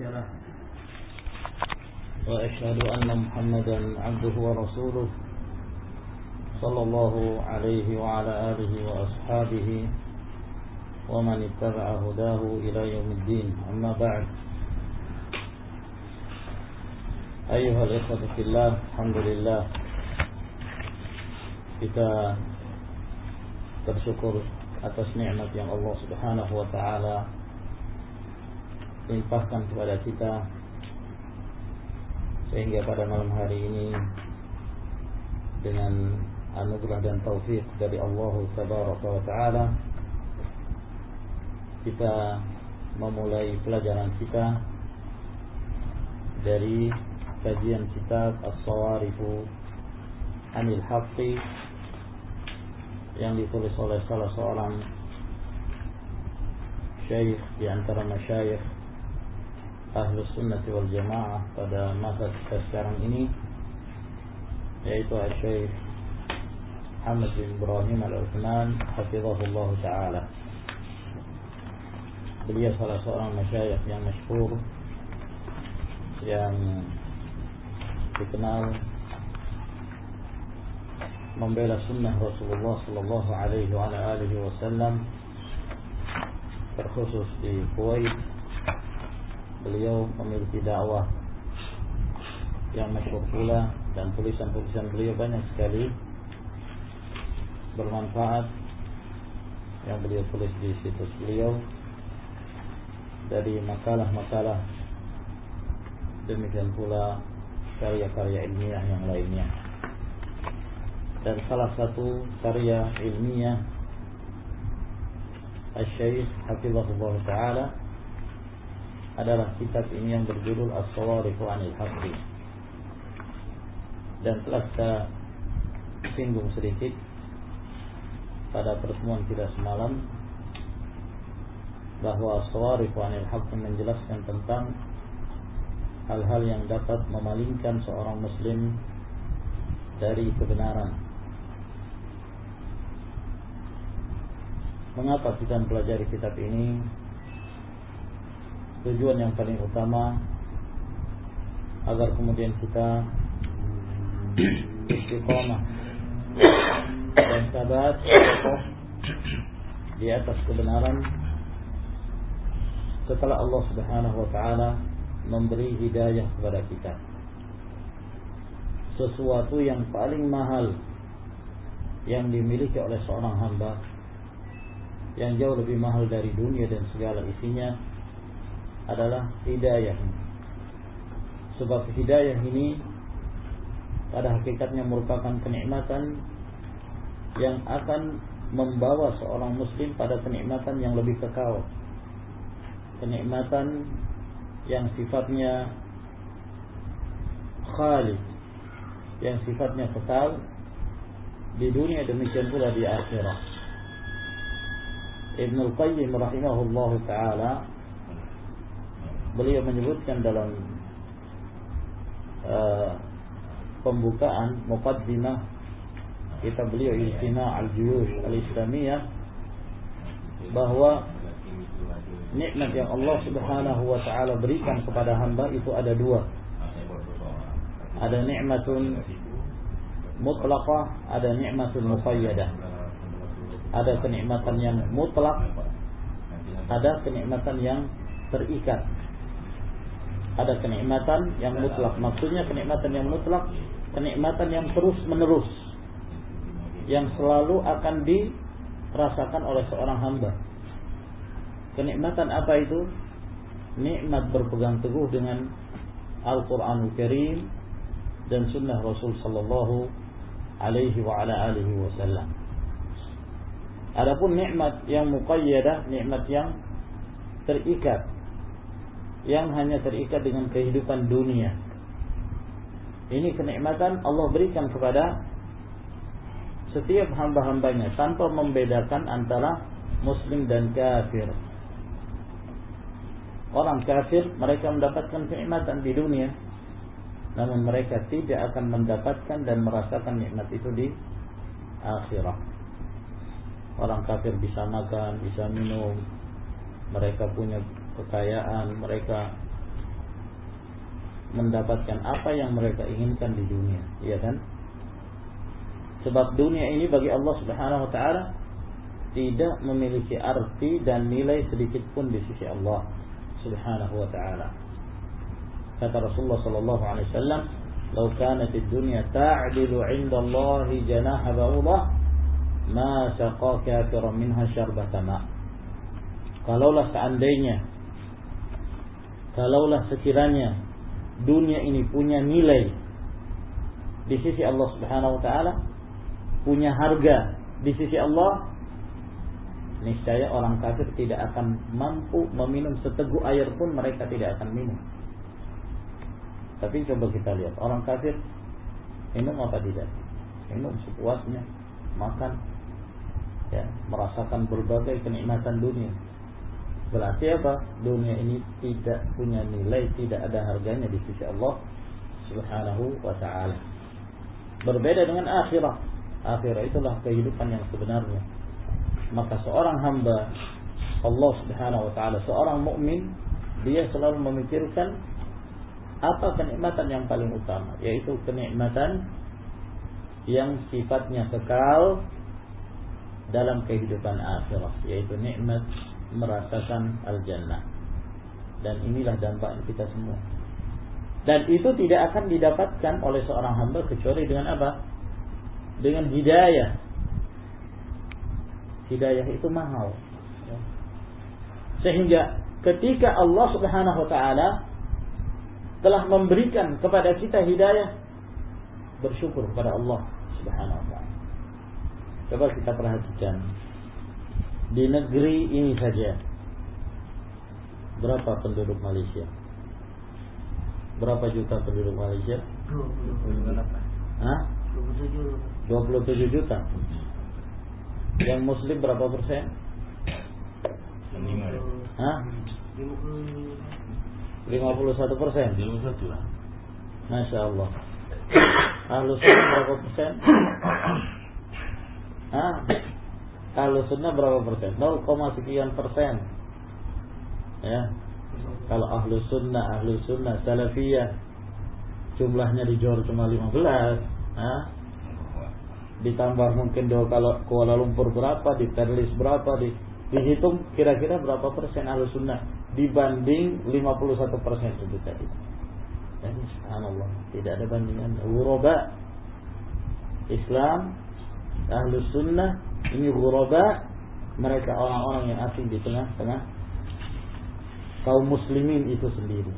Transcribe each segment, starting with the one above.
له وأشهد أن محمدا عبده ورسوله صلى الله عليه وعلى آله وأصحابه ومن اتبع هداه إلى يوم الدين. أما بعد. أيها الإخوة في الله الحمد لله. Kita bersyukur atas nikmat yang Allah Subhanahu wa taala limpahkan kepada kita sehingga pada malam hari ini dengan anugerah dan taufik dari Allah Tabaraka wa taala kita memulai pelajaran kita dari kajian kitab As-Sawarifu Anil Haqqi yang ditulis oleh salah seorang syekh di antara masyayikh Ahlus Sunnah wal Jamaah pada masa kita sekarang ini yaitu Syekh Muhammad bin Ibrahim Al-Uthman hafizahullah taala. Beliau salah seorang masyayikh yang masyhur yang dikenal membela sunnah Rasulullah Sallallahu Alaihi Wasallam terkhusus di Kuwait beliau memiliki dakwah yang masyhur pula dan tulisan-tulisan beliau banyak sekali bermanfaat yang beliau tulis di situs beliau dari makalah-makalah. Demikian pula karya-karya ilmiah yang lainnya. Dan salah satu karya ilmiah Al-Syaikh Hafizahullah Ta'ala adalah kitab ini yang berjudul As-Sawarifu Anil dan telah kita singgung sedikit pada pertemuan kita semalam bahwa As-Sawarifu Anil menjelaskan tentang hal-hal yang dapat memalingkan seorang muslim dari kebenaran Mengapa kita mempelajari kitab ini? Tujuan yang paling utama agar kemudian kita istiqomah dan sabat di atas kebenaran setelah Allah Subhanahu wa taala memberi hidayah kepada kita. Sesuatu yang paling mahal yang dimiliki oleh seorang hamba yang jauh lebih mahal dari dunia dan segala isinya adalah hidayah Sebab hidayah ini pada hakikatnya merupakan kenikmatan yang akan membawa seorang muslim pada kenikmatan yang lebih kekal. Kenikmatan yang sifatnya khalid, yang sifatnya kekal di dunia demikian pula di akhirat. Ibn Al-Qayyim rahimahullah ta'ala Beliau menyebutkan dalam uh, Pembukaan Muqaddimah Kita beliau Istina Al-Juyush Al-Islamiyah Bahwa Nikmat yang Allah subhanahu wa ta'ala berikan kepada hamba itu ada dua Ada nikmatun mutlaqah Ada nikmatun muqayyadah ada kenikmatan yang mutlak, ada kenikmatan yang terikat. Ada kenikmatan yang mutlak. Maksudnya kenikmatan yang mutlak, kenikmatan yang terus menerus. Yang selalu akan dirasakan oleh seorang hamba. Kenikmatan apa itu? Nikmat berpegang teguh dengan Al-Quranul Karim dan Sunnah Rasul Sallallahu Alaihi wa ala alihi Wasallam. Adapun nikmat yang muqayyadah, nikmat yang terikat. Yang hanya terikat dengan kehidupan dunia. Ini kenikmatan Allah berikan kepada setiap hamba-hambanya tanpa membedakan antara muslim dan kafir. Orang kafir mereka mendapatkan kenikmatan di dunia namun mereka tidak akan mendapatkan dan merasakan nikmat itu di akhirat. Orang kafir bisa makan, bisa minum, mereka punya kekayaan, mereka mendapatkan apa yang mereka inginkan di dunia, ya kan? Sebab dunia ini bagi Allah Subhanahu wa taala tidak memiliki arti dan nilai sedikit pun di sisi Allah Subhanahu wa taala. Kata Rasulullah sallallahu alaihi wasallam, "Lau kanat ad-dunya ta'dilu 'inda Allah janaha ba'udah, ma saqa kafiran minha syarbata ma." Kalaulah seandainya kalaulah sekiranya dunia ini punya nilai di sisi Allah Subhanahu wa taala, punya harga di sisi Allah, niscaya orang kafir tidak akan mampu meminum seteguk air pun mereka tidak akan minum. Tapi coba kita lihat orang kafir minum apa tidak? Minum sepuasnya, makan, ya, merasakan berbagai kenikmatan dunia. Berarti apa? Dunia ini tidak punya nilai, tidak ada harganya di sisi Allah Subhanahu wa taala. Berbeda dengan akhirat. Akhirat itulah kehidupan yang sebenarnya. Maka seorang hamba Allah Subhanahu wa taala, seorang mukmin, dia selalu memikirkan apa kenikmatan yang paling utama, yaitu kenikmatan yang sifatnya kekal dalam kehidupan akhirat, yaitu nikmat merasakan al-jannah. Dan inilah dampak kita semua. Dan itu tidak akan didapatkan oleh seorang hamba kecuali dengan apa? Dengan hidayah. Hidayah itu mahal. Sehingga ketika Allah Subhanahu wa taala telah memberikan kepada kita hidayah bersyukur kepada Allah Subhanahu wa taala. Coba kita perhatikan di negeri ini saja berapa penduduk Malaysia? Berapa juta penduduk Malaysia? 28. Hah? 27. 27 juta. Yang muslim berapa persen? Lima. Hah? 51 persen. Lima satu lah. Masya Allah. Ahlu sunnah berapa persen? Hah? Ahlu sunnah berapa persen? 0, sekian persen. Ya. Kalau ahlu sunnah, ahlu sunnah, salafiyah jumlahnya di Johor cuma 15. Hah? Ditambah mungkin do kalau Kuala Lumpur berapa, di Perlis berapa, di dihitung kira-kira berapa persen ahlu sunnah dibanding 51 persen itu tadi. Dan subhanallah tidak ada bandingan. Ghuraba Islam ahlu sunnah ini ghuraba mereka orang-orang yang asing di tengah-tengah kaum muslimin itu sendiri.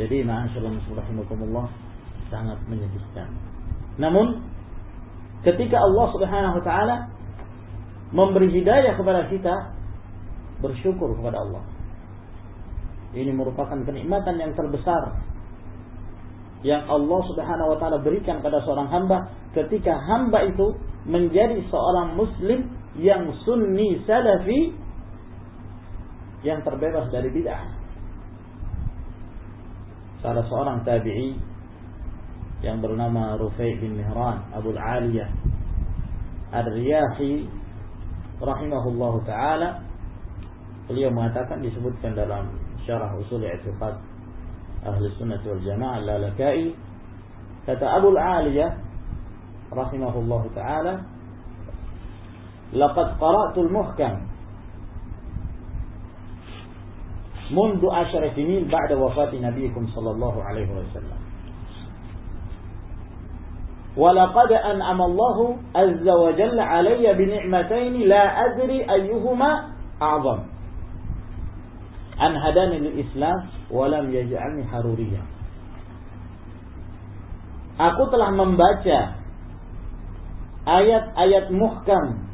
Jadi ma'asyiral muslimin sangat menyedihkan. Namun ketika Allah Subhanahu wa taala memberi hidayah kepada kita bersyukur kepada Allah. Ini merupakan kenikmatan yang terbesar yang Allah Subhanahu wa taala berikan pada seorang hamba ketika hamba itu menjadi seorang muslim yang sunni salafi yang terbebas dari bid'ah. Salah seorang tabi'i yang bernama Rufai bin Mihran Abu Aliyah Ar-Riyahi rahimahullahu taala beliau mengatakan disebutkan dalam syarah usul i'tiqad ahli sunnah wal jamaah lalakai kata Abu Aliyah rahimahullahu taala laqad qara'tul muhkam منذ عشر سنين بعد وفاة نبيكم صلى الله عليه وسلم. ولقد أنعم الله عز وجل علي بنعمتين لا أدري أيهما أعظم. أن هداني للإسلام ولم يجعلني حروريا. Aku telah membaca ayat-ayat muhkam.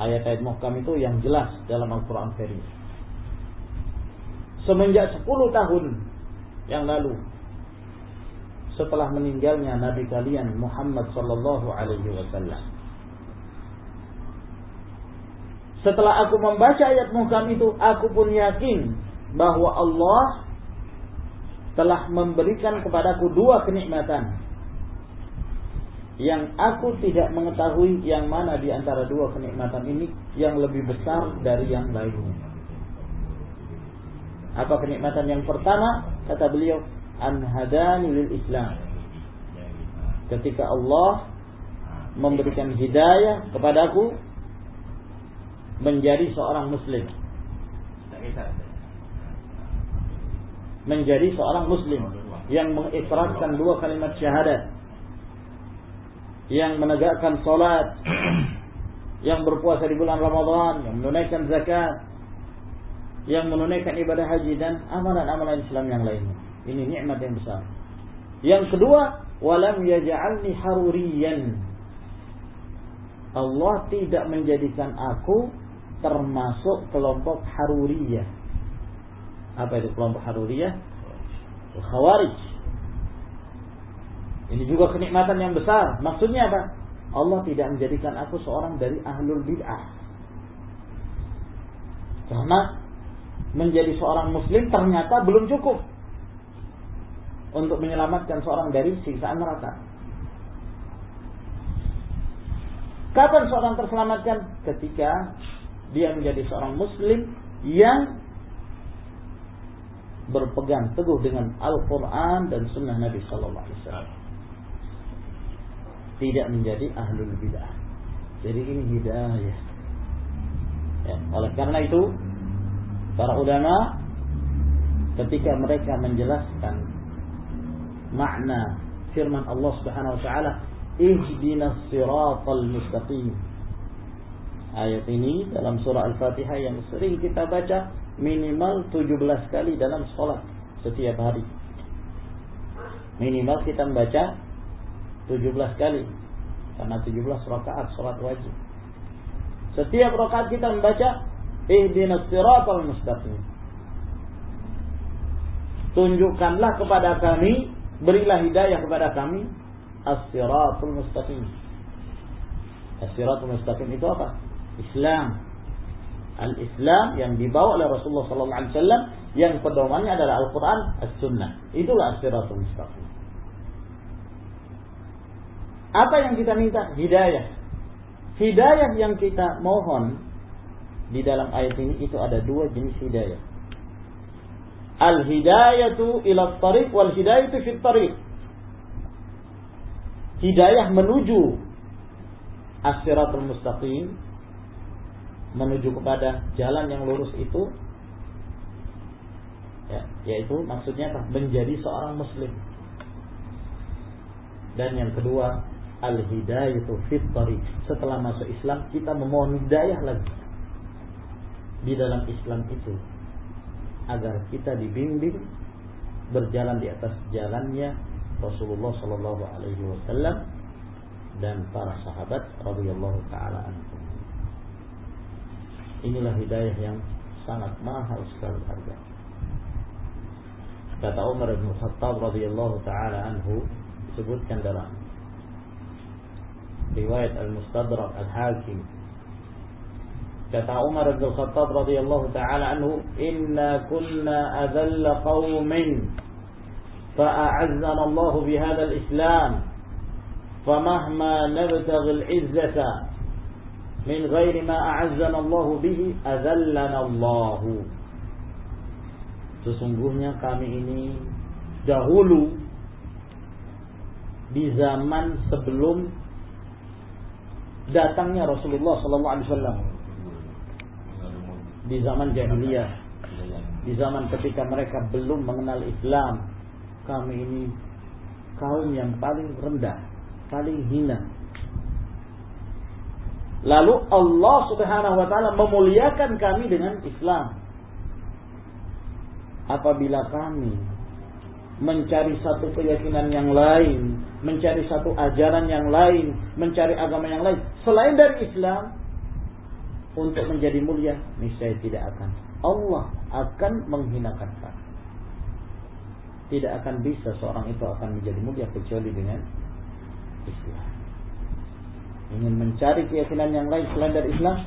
Ayat-ayat muhkam itu yang jelas dalam Al-Quran Karim semenjak 10 tahun yang lalu setelah meninggalnya nabi kalian Muhammad sallallahu alaihi wasallam. Setelah aku membaca ayat muhkam itu, aku pun yakin bahwa Allah telah memberikan kepadaku dua kenikmatan yang aku tidak mengetahui yang mana di antara dua kenikmatan ini yang lebih besar dari yang lainnya. Apa kenikmatan yang pertama? Kata beliau, an hadani lil Islam. Ketika Allah memberikan hidayah kepadaku menjadi seorang muslim. Menjadi seorang muslim yang mengikrarkan dua kalimat syahadat. Yang menegakkan salat, yang berpuasa di bulan Ramadan, yang menunaikan zakat, yang menunaikan ibadah haji dan amalan-amalan Islam yang lainnya. Ini nikmat yang besar. Yang kedua, walam yaj'alni haruriyan. Allah tidak menjadikan aku termasuk kelompok haruriyah. Apa itu kelompok haruriyah? Khawarij. Ini juga kenikmatan yang besar. Maksudnya apa? Allah tidak menjadikan aku seorang dari ahlul bid'ah. Karena menjadi seorang muslim ternyata belum cukup untuk menyelamatkan seorang dari siksaan neraka. Kapan seorang terselamatkan? Ketika dia menjadi seorang muslim yang berpegang teguh dengan Al-Quran dan Sunnah Nabi Sallallahu Alaihi Wasallam. Tidak menjadi ahlul bidah. Jadi ini hidayah. Ya, oleh karena itu Para ulama ketika mereka menjelaskan makna firman Allah Subhanahu wa taala, "Ihdinas siratal mustaqim." Ayat ini dalam surah Al-Fatihah yang sering kita baca minimal 17 kali dalam sholat setiap hari. Minimal kita membaca 17 kali karena 17 rakaat sholat wajib. Setiap rakaat kita membaca ihdinas siratal mustaqim. Tunjukkanlah kepada kami, berilah hidayah kepada kami as-siratul mustaqim. As-siratul mustaqim itu apa? Islam. Al-Islam yang dibawa oleh Rasulullah sallallahu alaihi wasallam yang pedomannya adalah Al-Qur'an, As-Sunnah. Itulah as-siratul mustaqim. Apa yang kita minta? Hidayah. Hidayah yang kita mohon di dalam ayat ini itu ada dua jenis hidayah. Al-hidayatu ila tariq wal hidayatu fit tariq. Hidayah menuju as-siratul mustaqim menuju kepada jalan yang lurus itu ya, yaitu maksudnya menjadi seorang muslim. Dan yang kedua, al-hidayatu fit. Setelah masuk Islam kita memohon hidayah lagi di dalam Islam itu agar kita dibimbing berjalan di atas jalannya Rasulullah Shallallahu Alaihi Wasallam dan para sahabat radhiyallahu taala. Inilah hidayah yang sangat mahal sekali harga. Kata Umar bin Khattab radhiyallahu taala anhu disebutkan dalam riwayat Al-Mustadrak Al-Hakim Kata Umar bin Khattab radhiyallahu taala anhu, "Inna kunna adalla qaumin fa'azzana Allah bihadha al-Islam. Famahma nabtaghi al-izzata min ghairi ma a'azzana Allah bihi, adallana Allah." Sesungguhnya kami ini dahulu di zaman sebelum datangnya Rasulullah wasallam di zaman jahiliyah, di zaman ketika mereka belum mengenal Islam, kami ini kaum yang paling rendah, paling hina. Lalu Allah Subhanahu wa taala memuliakan kami dengan Islam. Apabila kami mencari satu keyakinan yang lain, mencari satu ajaran yang lain, mencari agama yang lain selain dari Islam, untuk menjadi mulia, niscaya tidak akan. Allah akan menghinakan kami. Tidak akan bisa seorang itu akan menjadi mulia kecuali dengan Islam. Ingin mencari keyakinan yang lain selain dari Islam,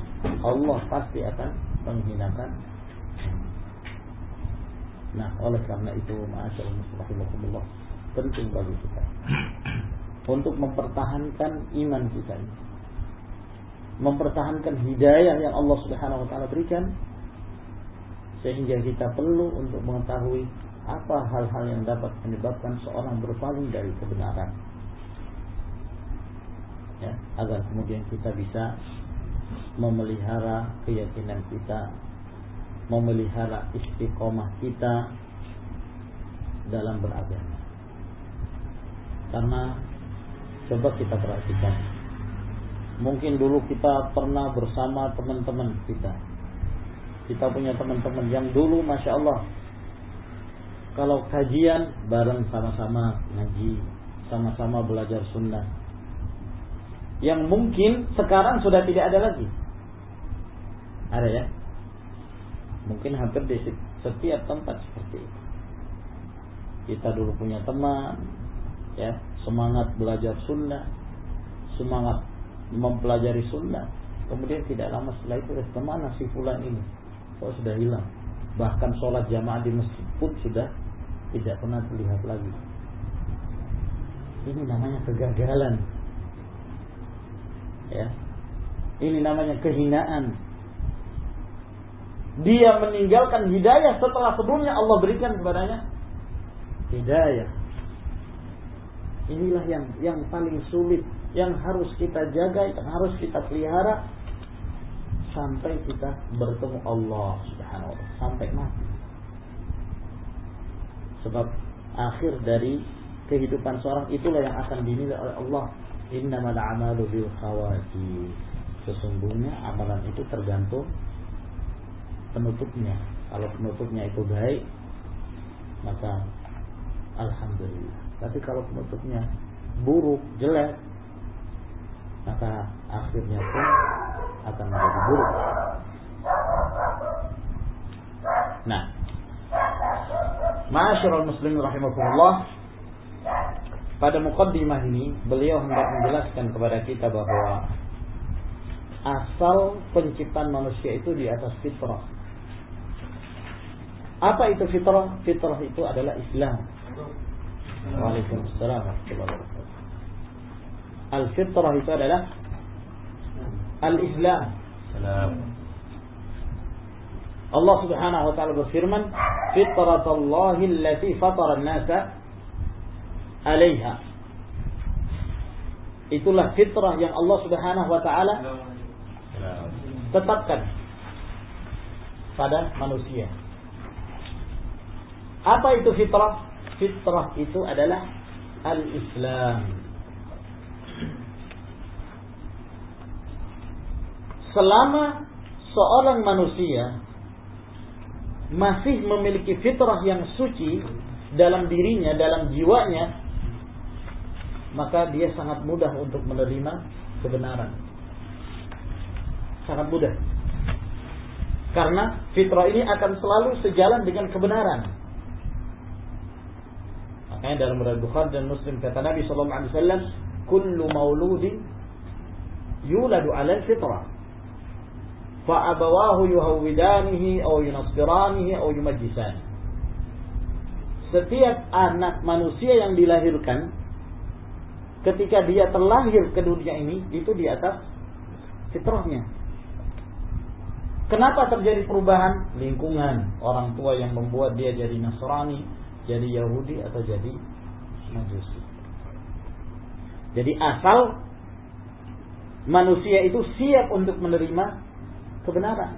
Allah pasti akan menghinakan. Nah, oleh karena itu, ma'asyarullah, penting bagi kita untuk mempertahankan iman kita mempertahankan hidayah yang Allah Subhanahu wa taala berikan sehingga kita perlu untuk mengetahui apa hal-hal yang dapat menyebabkan seorang berpaling dari kebenaran. Ya agar kemudian kita bisa memelihara keyakinan kita memelihara istiqomah kita dalam beragama. Karena coba kita perhatikan. Mungkin dulu kita pernah bersama teman-teman kita. Kita punya teman-teman yang dulu Masya Allah Kalau kajian bareng sama-sama ngaji Sama-sama belajar sunnah. Yang mungkin sekarang sudah tidak ada lagi. Ada ya Mungkin hampir di setiap tempat seperti itu Kita dulu punya teman ya Semangat belajar sunnah Semangat mempelajari sunnah Kemudian tidak lama setelah itu Ke mana si fulan ini kok sudah hilang. Bahkan sholat jamaah di masjid pun sudah tidak pernah terlihat lagi. Ini namanya kegagalan. Ya. Ini namanya kehinaan. Dia meninggalkan hidayah setelah sebelumnya Allah berikan kepadanya hidayah. Inilah yang yang paling sulit, yang harus kita jaga, yang harus kita pelihara sampai kita bertemu Allah Subhanahu wa taala sampai mati. Sebab akhir dari kehidupan seorang itulah yang akan dinilai oleh Allah. Innamal a'malu bil khawati. Sesungguhnya amalan itu tergantung penutupnya. Kalau penutupnya itu baik, maka alhamdulillah. Tapi kalau penutupnya buruk, jelek, maka akhirnya pun akan menjadi buruk. Nah, Ma'asyiral muslimin rahimakumullah pada mukaddimah ini beliau hendak menjelaskan kepada kita bahwa asal penciptaan manusia itu di atas fitrah. Apa itu fitrah? Fitrah itu adalah Islam. Waalaikumsalam. Al-fitrah itu adalah al-Islam. Allah Subhanahu wa taala berfirman, "Fitratallahi allati fatara an-nasa 'alaiha." Itulah fitrah yang Allah Subhanahu wa taala tetapkan pada manusia. Apa itu fitrah? Fitrah itu adalah al-Islam. selama seorang manusia masih memiliki fitrah yang suci dalam dirinya, dalam jiwanya, maka dia sangat mudah untuk menerima kebenaran. Sangat mudah. Karena fitrah ini akan selalu sejalan dengan kebenaran. Makanya dalam riwayat Bukhari dan Muslim kata Nabi sallallahu alaihi wasallam, "Kullu mauludin yuladu 'ala al-fitrah." Fa abawahu yuhawidanihi aw yunassiranihi aw yumajisan. Setiap anak manusia yang dilahirkan ketika dia terlahir ke dunia ini itu di atas fitrahnya. Kenapa terjadi perubahan? Lingkungan, orang tua yang membuat dia jadi Nasrani, jadi Yahudi atau jadi Majusi. Jadi asal manusia itu siap untuk menerima kebenaran.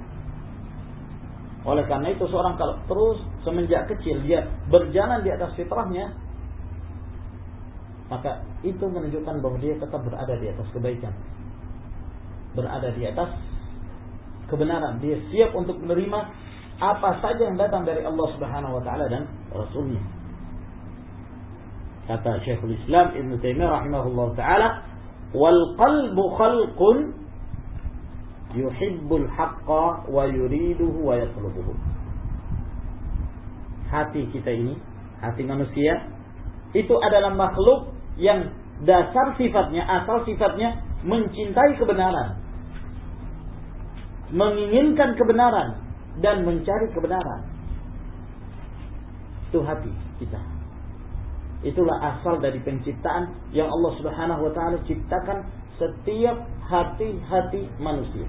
Oleh karena itu seorang kalau terus semenjak kecil dia berjalan di atas fitrahnya, maka itu menunjukkan bahwa dia tetap berada di atas kebaikan. Berada di atas kebenaran. Dia siap untuk menerima apa saja yang datang dari Allah Subhanahu wa taala dan Rasulnya. Kata Syekhul Islam Ibn Taimiyah rahimahullah taala, "Wal qalbu khalqun yuhibbul haqqa wa yuriduhu wa yatlubuhu. Hati kita ini, hati manusia, itu adalah makhluk yang dasar sifatnya, asal sifatnya mencintai kebenaran. Menginginkan kebenaran dan mencari kebenaran. Itu hati kita. Itulah asal dari penciptaan yang Allah Subhanahu wa taala ciptakan setiap hati-hati manusia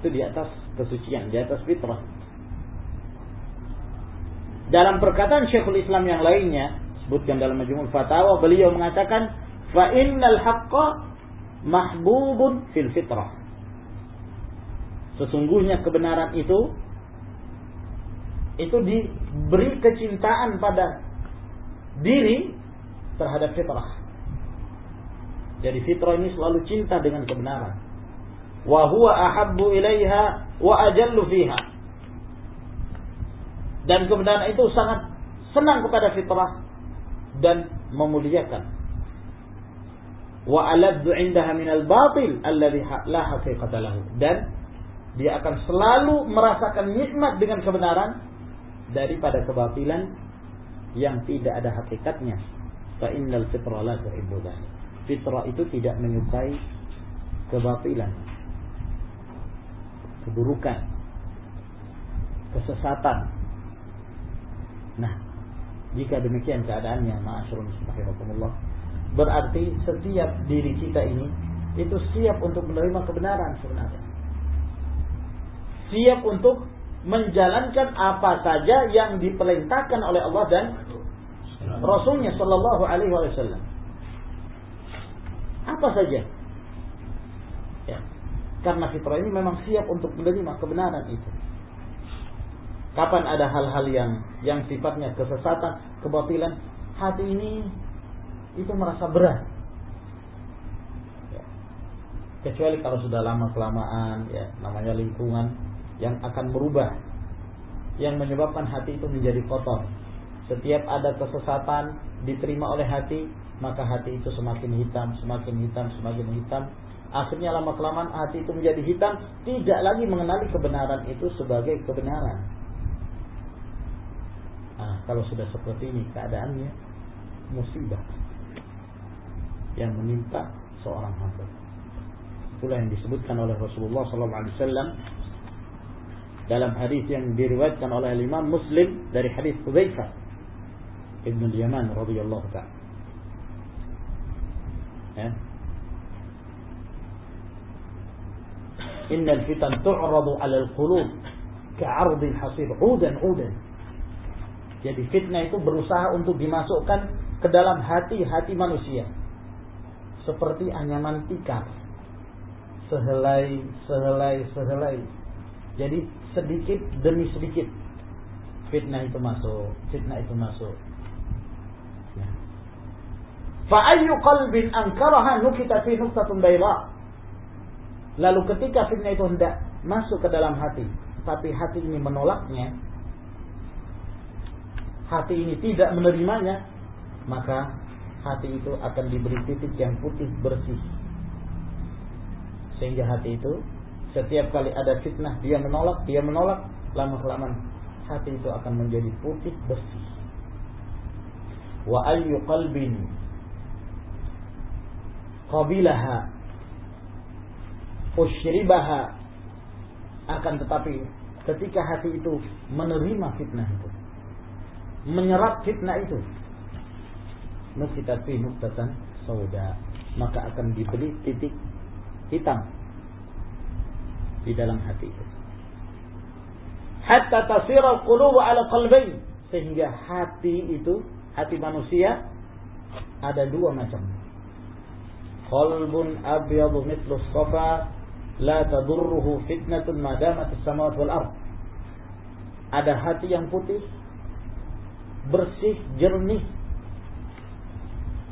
itu di atas kesucian, di atas fitrah. Dalam perkataan Syekhul Islam yang lainnya, sebutkan dalam Majmu'ul Fatawa, beliau mengatakan, "Fa innal haqqa mahbubun fil fitrah." Sesungguhnya kebenaran itu itu diberi kecintaan pada diri terhadap fitrah. Jadi fitrah ini selalu cinta dengan kebenaran. Wa huwa ahabbu ilaiha wa ajallu fiha. Dan kebenaran itu sangat senang kepada fitrah dan memuliakan. Wa aladdu indaha minal batil alladhi la haqiqata lahu. Dan dia akan selalu merasakan nikmat dengan kebenaran daripada kebatilan yang tidak ada hakikatnya. Fa innal fitra la tuhibbu fitrah itu tidak menyukai kebatilan, keburukan, kesesatan. Nah, jika demikian keadaannya, ma'asyiral muslimin berarti setiap diri kita ini itu siap untuk menerima kebenaran sebenarnya. Siap untuk menjalankan apa saja yang diperintahkan oleh Allah dan Rasulnya Shallallahu Alaihi Wasallam. Apa saja. Ya. Karena fitrah ini memang siap untuk menerima kebenaran itu. Kapan ada hal-hal yang yang sifatnya kesesatan, kebatilan, hati ini itu merasa berat. Ya. Kecuali kalau sudah lama kelamaan, ya namanya lingkungan yang akan merubah, yang menyebabkan hati itu menjadi kotor. Setiap ada kesesatan diterima oleh hati, maka hati itu semakin hitam, semakin hitam, semakin hitam. Akhirnya lama kelamaan hati itu menjadi hitam, tidak lagi mengenali kebenaran itu sebagai kebenaran. Nah, kalau sudah seperti ini keadaannya musibah yang menimpa seorang hamba. Itulah yang disebutkan oleh Rasulullah SAW dalam hadis yang diriwayatkan oleh Imam Muslim dari hadis Hudzaifah Ibn Yaman radhiyallahu taala ya. Innal fitan tu'radu 'ala al-qulub ka'ardil hasir udan udan. Jadi fitnah itu berusaha untuk dimasukkan ke dalam hati-hati manusia. Seperti anyaman tikar. Sehelai, sehelai, sehelai. Jadi sedikit demi sedikit fitnah itu masuk, fitnah itu masuk. Fa'ayyu qalbin ankaraha nukita fi nuktatun bayda. Lalu ketika fitnah itu hendak masuk ke dalam hati, tapi hati ini menolaknya, hati ini tidak menerimanya, maka hati itu akan diberi titik yang putih bersih. Sehingga hati itu setiap kali ada fitnah dia menolak, dia menolak, lama kelamaan hati itu akan menjadi putih bersih. Wa ayyu qalbin qabilaha usyribaha akan tetapi ketika hati itu menerima fitnah itu menyerap fitnah itu nukitat fi nuktatan sauda maka akan diberi titik hitam di dalam hati itu hatta tasira qulubu ala qalbain sehingga hati itu hati manusia ada dua macam qalbun abyadu mithlu safa la tadurruhu fitnatun ma damat as-samawati wal ard. Ada hati yang putih, bersih, jernih.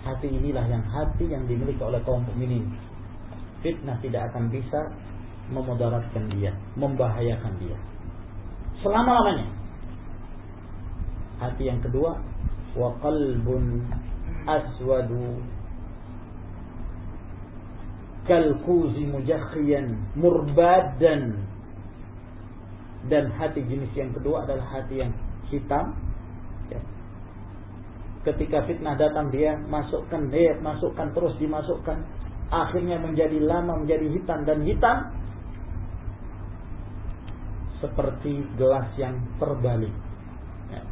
Hati inilah yang hati yang dimiliki oleh kaum mukminin. Fitnah tidak akan bisa memudaratkan dia, membahayakan dia. Selama-lamanya. Hati yang kedua, wa qalbun aswadu kalkuzi mujakhiyan murbadan dan hati jenis yang kedua adalah hati yang hitam ya. ketika fitnah datang dia masukkan dia masukkan terus dimasukkan akhirnya menjadi lama menjadi hitam dan hitam seperti gelas yang terbalik ya.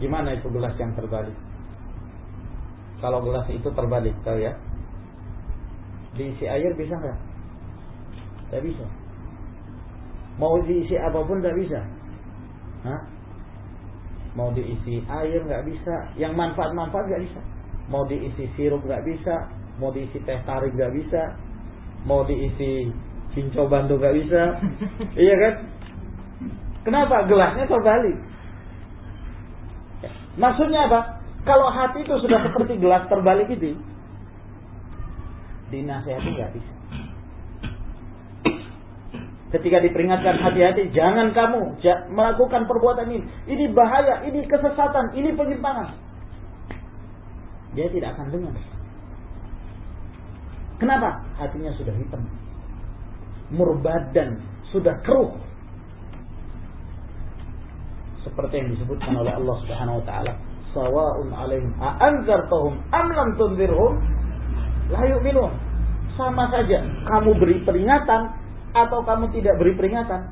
gimana itu gelas yang terbalik kalau gelas itu terbalik tahu ya diisi air bisa nggak? Tidak bisa. Mau diisi apa pun nggak bisa. Hah? Mau diisi air nggak bisa. Yang manfaat-manfaat nggak bisa. Mau diisi sirup nggak bisa. Mau diisi teh tarik nggak bisa. Mau diisi cincau bantu nggak bisa. iya kan? Kenapa? Gelasnya terbalik. Maksudnya apa? Kalau hati itu sudah seperti gelas terbalik itu, dinasehati nggak bisa. Ketika diperingatkan hati-hati, jangan kamu melakukan perbuatan ini. Ini bahaya, ini kesesatan, ini penyimpangan. Dia tidak akan dengar. Kenapa? Hatinya sudah hitam. Murbadan, sudah keruh. Seperti yang disebutkan oleh Allah Subhanahu wa taala, "Sawa'un 'alaihim a'anzartahum am lam tunzirhum la yu'minun." Sama saja kamu beri peringatan atau kamu tidak beri peringatan,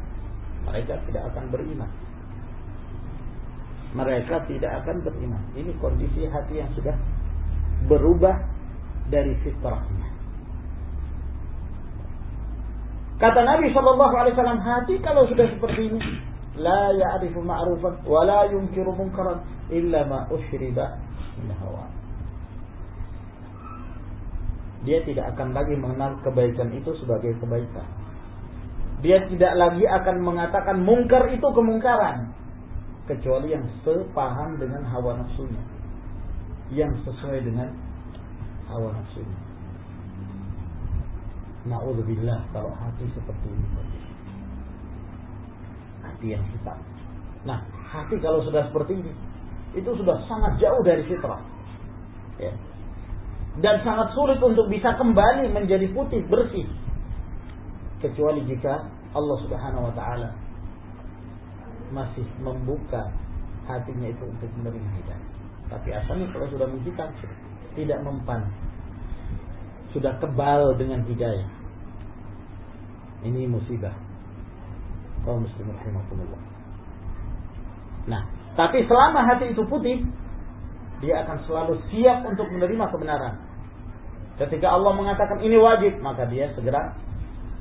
mereka tidak akan beriman. Mereka tidak akan beriman. Ini kondisi hati yang sudah berubah dari fitrahnya. Kata Nabi Shallallahu Alaihi Wasallam, hati kalau sudah seperti ini, la ya'rifu ma'rufan wa la yunkiru munkaran illa ma ushriba min. Dia tidak akan lagi mengenal kebaikan itu sebagai kebaikan dia tidak lagi akan mengatakan mungkar itu kemungkaran kecuali yang sepaham dengan hawa nafsunya yang sesuai dengan hawa nafsunya Na'udzubillah kalau hati seperti ini hati yang hitam nah hati kalau sudah seperti ini itu sudah sangat jauh dari fitrah ya. dan sangat sulit untuk bisa kembali menjadi putih bersih kecuali jika Allah Subhanahu wa taala masih membuka hatinya itu untuk menerima hidayah. Tapi asalnya kalau sudah menghitam tidak mempan. Sudah kebal dengan hidayah. Ini musibah. Kaum muslim rahimahumullah. Nah, tapi selama hati itu putih, dia akan selalu siap untuk menerima kebenaran. Ketika Allah mengatakan ini wajib, maka dia segera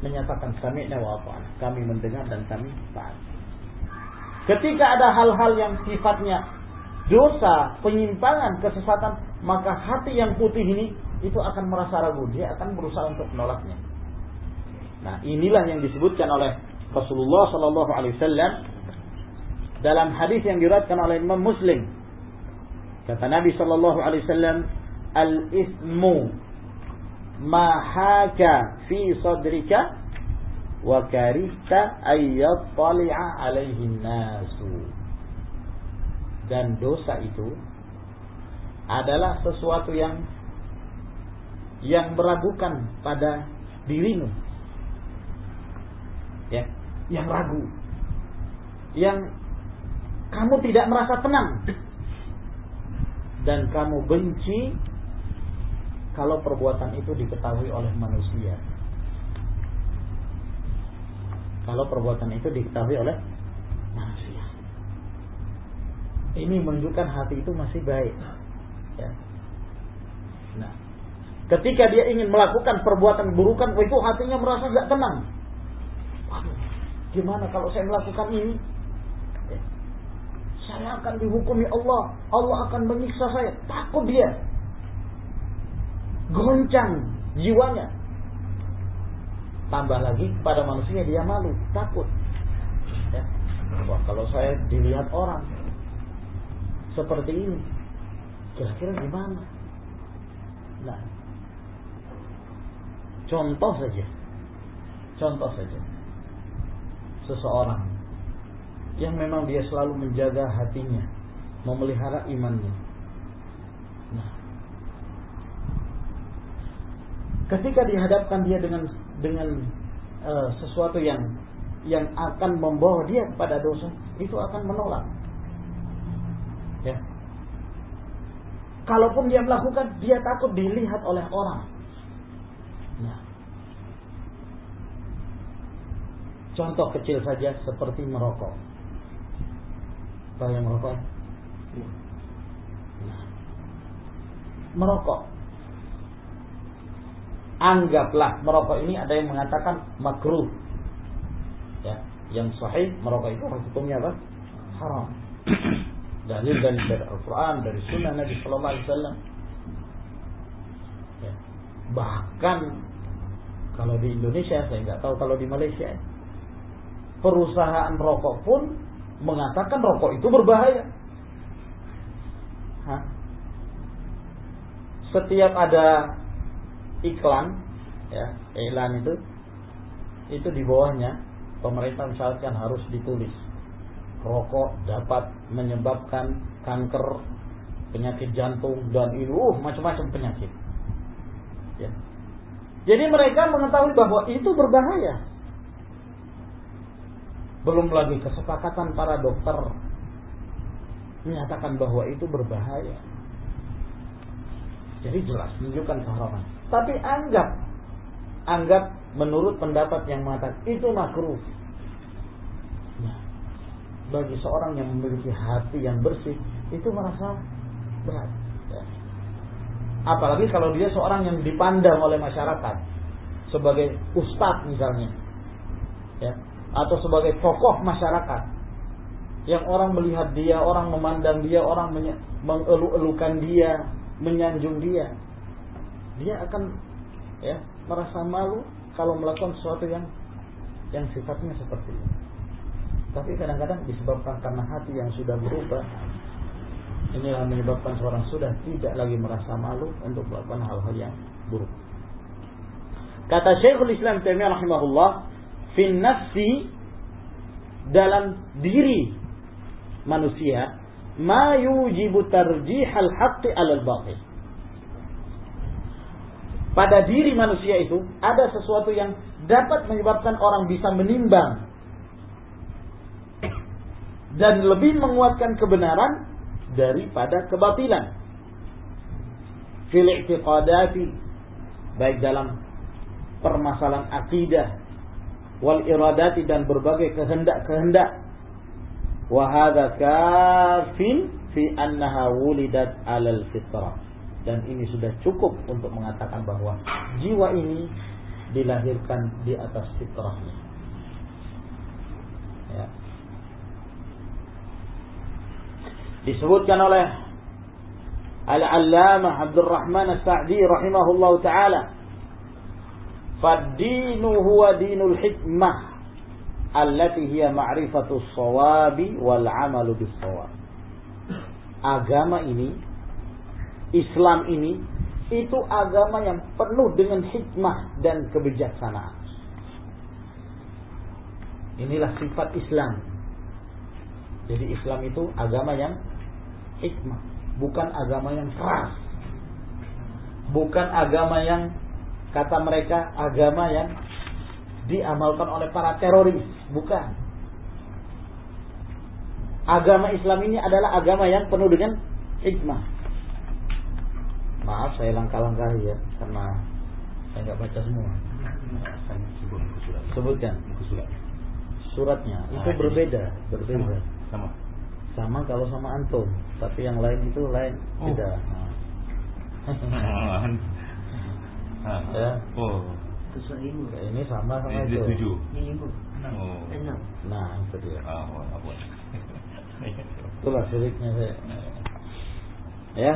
menyatakan sami'na wa. Kami mendengar dan kami taat. Ketika ada hal-hal yang sifatnya dosa, penyimpangan, kesesatan, maka hati yang putih ini itu akan merasa ragu. Dia akan berusaha untuk menolaknya. Nah, inilah yang disebutkan oleh Rasulullah Sallallahu Alaihi Wasallam dalam hadis yang diriwayatkan oleh Imam Muslim. Kata Nabi Sallallahu Alaihi Wasallam, al-ismu ma haka fi sadrika wa karihta ayyattali'a alaihi nasu dan dosa itu adalah sesuatu yang yang meragukan pada dirimu ya yang ragu yang kamu tidak merasa tenang dan kamu benci kalau perbuatan itu diketahui oleh manusia. Kalau perbuatan itu diketahui oleh manusia. Ini menunjukkan hati itu masih baik. Ya. Nah, ketika dia ingin melakukan perbuatan burukan, itu hatinya merasa nggak tenang. Gimana kalau saya melakukan ini? Ya. Saya akan dihukumi Allah. Allah akan menyiksa saya. Takut dia goncang jiwanya. Tambah lagi pada manusia dia malu, takut. Ya. Wah, kalau saya dilihat orang seperti ini, kira-kira gimana? Nah, contoh saja, contoh saja, seseorang yang memang dia selalu menjaga hatinya, memelihara imannya. Nah, ketika dihadapkan dia dengan dengan uh, sesuatu yang yang akan membawa dia kepada dosa, itu akan menolak. Ya. Kalaupun dia melakukan, dia takut dilihat oleh orang. Nah. Contoh kecil saja seperti merokok. Tahu yang merokok? Iya. Nah. Merokok anggaplah merokok ini ada yang mengatakan makruh. Ya, yang sahih merokok itu hukumnya apa? Haram. Dalil dari, dari Al-Quran, dari Sunnah Nabi Sallallahu Alaihi Wasallam. Bahkan kalau di Indonesia, saya nggak tahu kalau di Malaysia, perusahaan rokok pun mengatakan rokok itu berbahaya. Hah? Setiap ada iklan, ya iklan itu, itu di bawahnya pemerintah misalkan harus ditulis rokok dapat menyebabkan kanker, penyakit jantung dan ini uh macam-macam penyakit. Jadi mereka mengetahui bahwa itu berbahaya. Belum lagi kesepakatan para dokter menyatakan bahwa itu berbahaya. Jadi jelas menunjukkan keharaman. Tapi anggap anggap menurut pendapat yang mengatakan itu makruh bagi seorang yang memiliki hati yang bersih itu merasa berat. Apalagi kalau dia seorang yang dipandang oleh masyarakat. Sebagai ustadz misalnya, ya, atau sebagai tokoh masyarakat. Yang orang melihat dia, orang memandang dia, orang mengeluh-elukan dia, menyanjung dia, dia akan ya merasa malu kalau melakukan sesuatu yang yang sifatnya seperti ini. Tapi kadang-kadang disebabkan karena hati yang sudah berubah Inilah menyebabkan seorang sudah tidak lagi merasa malu untuk melakukan hal-hal yang buruk. Kata Syekhul Islam Taimiyah rahimahullah, fin nafsi dalam diri manusia ma yujibu tarjihal haqqi alal batil. Pada diri manusia itu ada sesuatu yang dapat menyebabkan orang bisa menimbang dan lebih menguatkan kebenaran daripada kebatilan. Fil i'tiqadati baik dalam permasalahan akidah wal iradati dan berbagai kehendak-kehendak. Wa hadza kafin fi annaha wulidat alal fitrah. Dan ini sudah cukup untuk mengatakan bahwa jiwa ini dilahirkan di atas fitrahnya. Ya. Disebutkan oleh Al-Allamah Abdul Rahman As-Sa'di rahimahullah taala Fad-dinu huwa dinul hikmah allati hiya ma'rifatu shawabi wal 'amalu bis shawab. Agama ini Islam ini itu agama yang penuh dengan hikmah dan kebijaksanaan. Inilah sifat Islam. Jadi Islam itu agama yang hikmah, bukan agama yang keras. Bukan agama yang kata mereka agama yang diamalkan oleh para teroris, bukan. Agama Islam ini adalah agama yang penuh dengan hikmah. Maaf saya langkah-langkahi ya karena saya nggak baca semua. Sebutkan suratnya itu berbeda, berbeda. Sama sama kalau sama antum tapi yang lain itu lain. Oh. tidak. Nah. ya. Oh. Ini sama sama ini itu. tujuh oh. nah itu dia. Ah, oh, itulah sulitnya saya. Ya.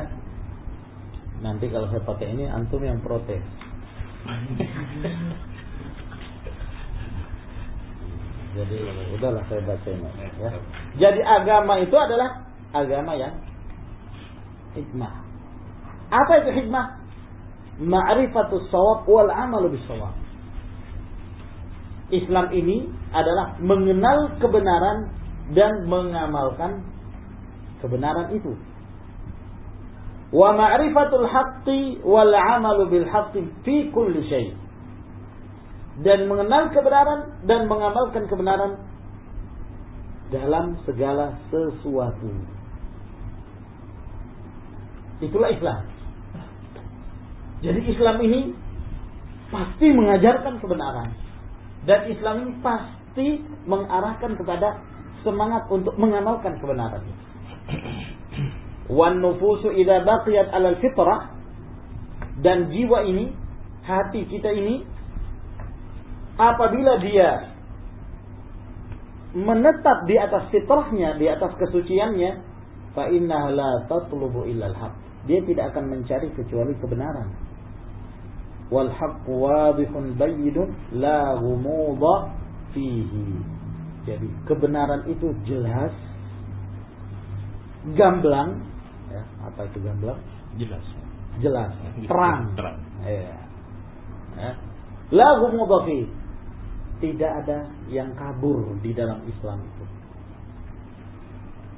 Nanti kalau saya pakai ini antum yang protes Jadi udahlah saya baca ini. Ya. Jadi agama itu adalah agama yang hikmah. Apa itu hikmah? Ma'rifatus sawab wal amalu bis sawab. Islam ini adalah mengenal kebenaran dan mengamalkan kebenaran itu. Wa ma'rifatul haqqi wal amalu bil haqqi fi kulli syai' dan mengenal kebenaran dan mengamalkan kebenaran dalam segala sesuatu. Itulah Islam. Jadi Islam ini pasti mengajarkan kebenaran dan Islam ini pasti mengarahkan kepada semangat untuk mengamalkan kebenaran. Wan nufusu idza baqiyat alal fitrah dan jiwa ini, hati kita ini apabila dia menetap di atas fitrahnya, di atas kesuciannya, fa innaha la tatlubu illal haq. Dia tidak akan mencari kecuali kebenaran. Wal haqqu wadihun bayyinun la ghumudha fihi. Jadi kebenaran itu jelas, gamblang, ya, apa itu gamblang? Jelas. Jelas, terang. Terang. Ya. Ya. La ghumudha fihi. Tidak ada yang kabur di dalam Islam itu.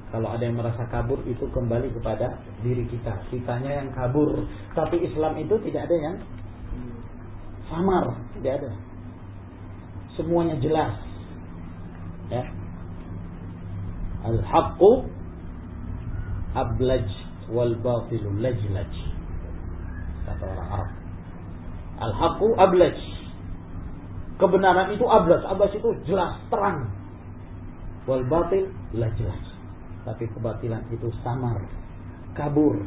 Kalau ada yang merasa kabur itu kembali kepada diri kita. Kitanya yang kabur. Tapi Islam itu tidak ada yang samar. Tidak ada. Semuanya jelas. Ya. Al-haqqu ablaj wal batilu lajlaj. Kata orang Arab. Al-haqqu ablaj. Kebenaran itu ablaj. Ablaj itu jelas, terang. Wal batil lajlaj tapi kebatilan itu samar, kabur.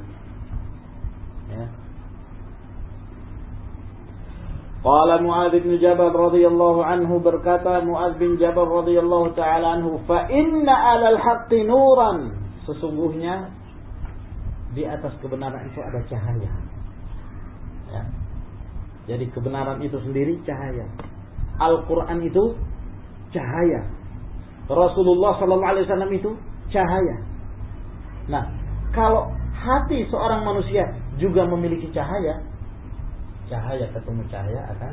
Ya. Qala Muadz bin Jabal radhiyallahu anhu berkata Muadz bin Jabal radhiyallahu taala anhu, "Fa inna 'alal haqqi nuran." Sesungguhnya di atas kebenaran itu ada cahaya. Ya. Jadi kebenaran itu sendiri cahaya. Al-Qur'an itu cahaya. Rasulullah sallallahu alaihi wasallam itu cahaya. Nah, kalau hati seorang manusia juga memiliki cahaya, cahaya ketemu cahaya akan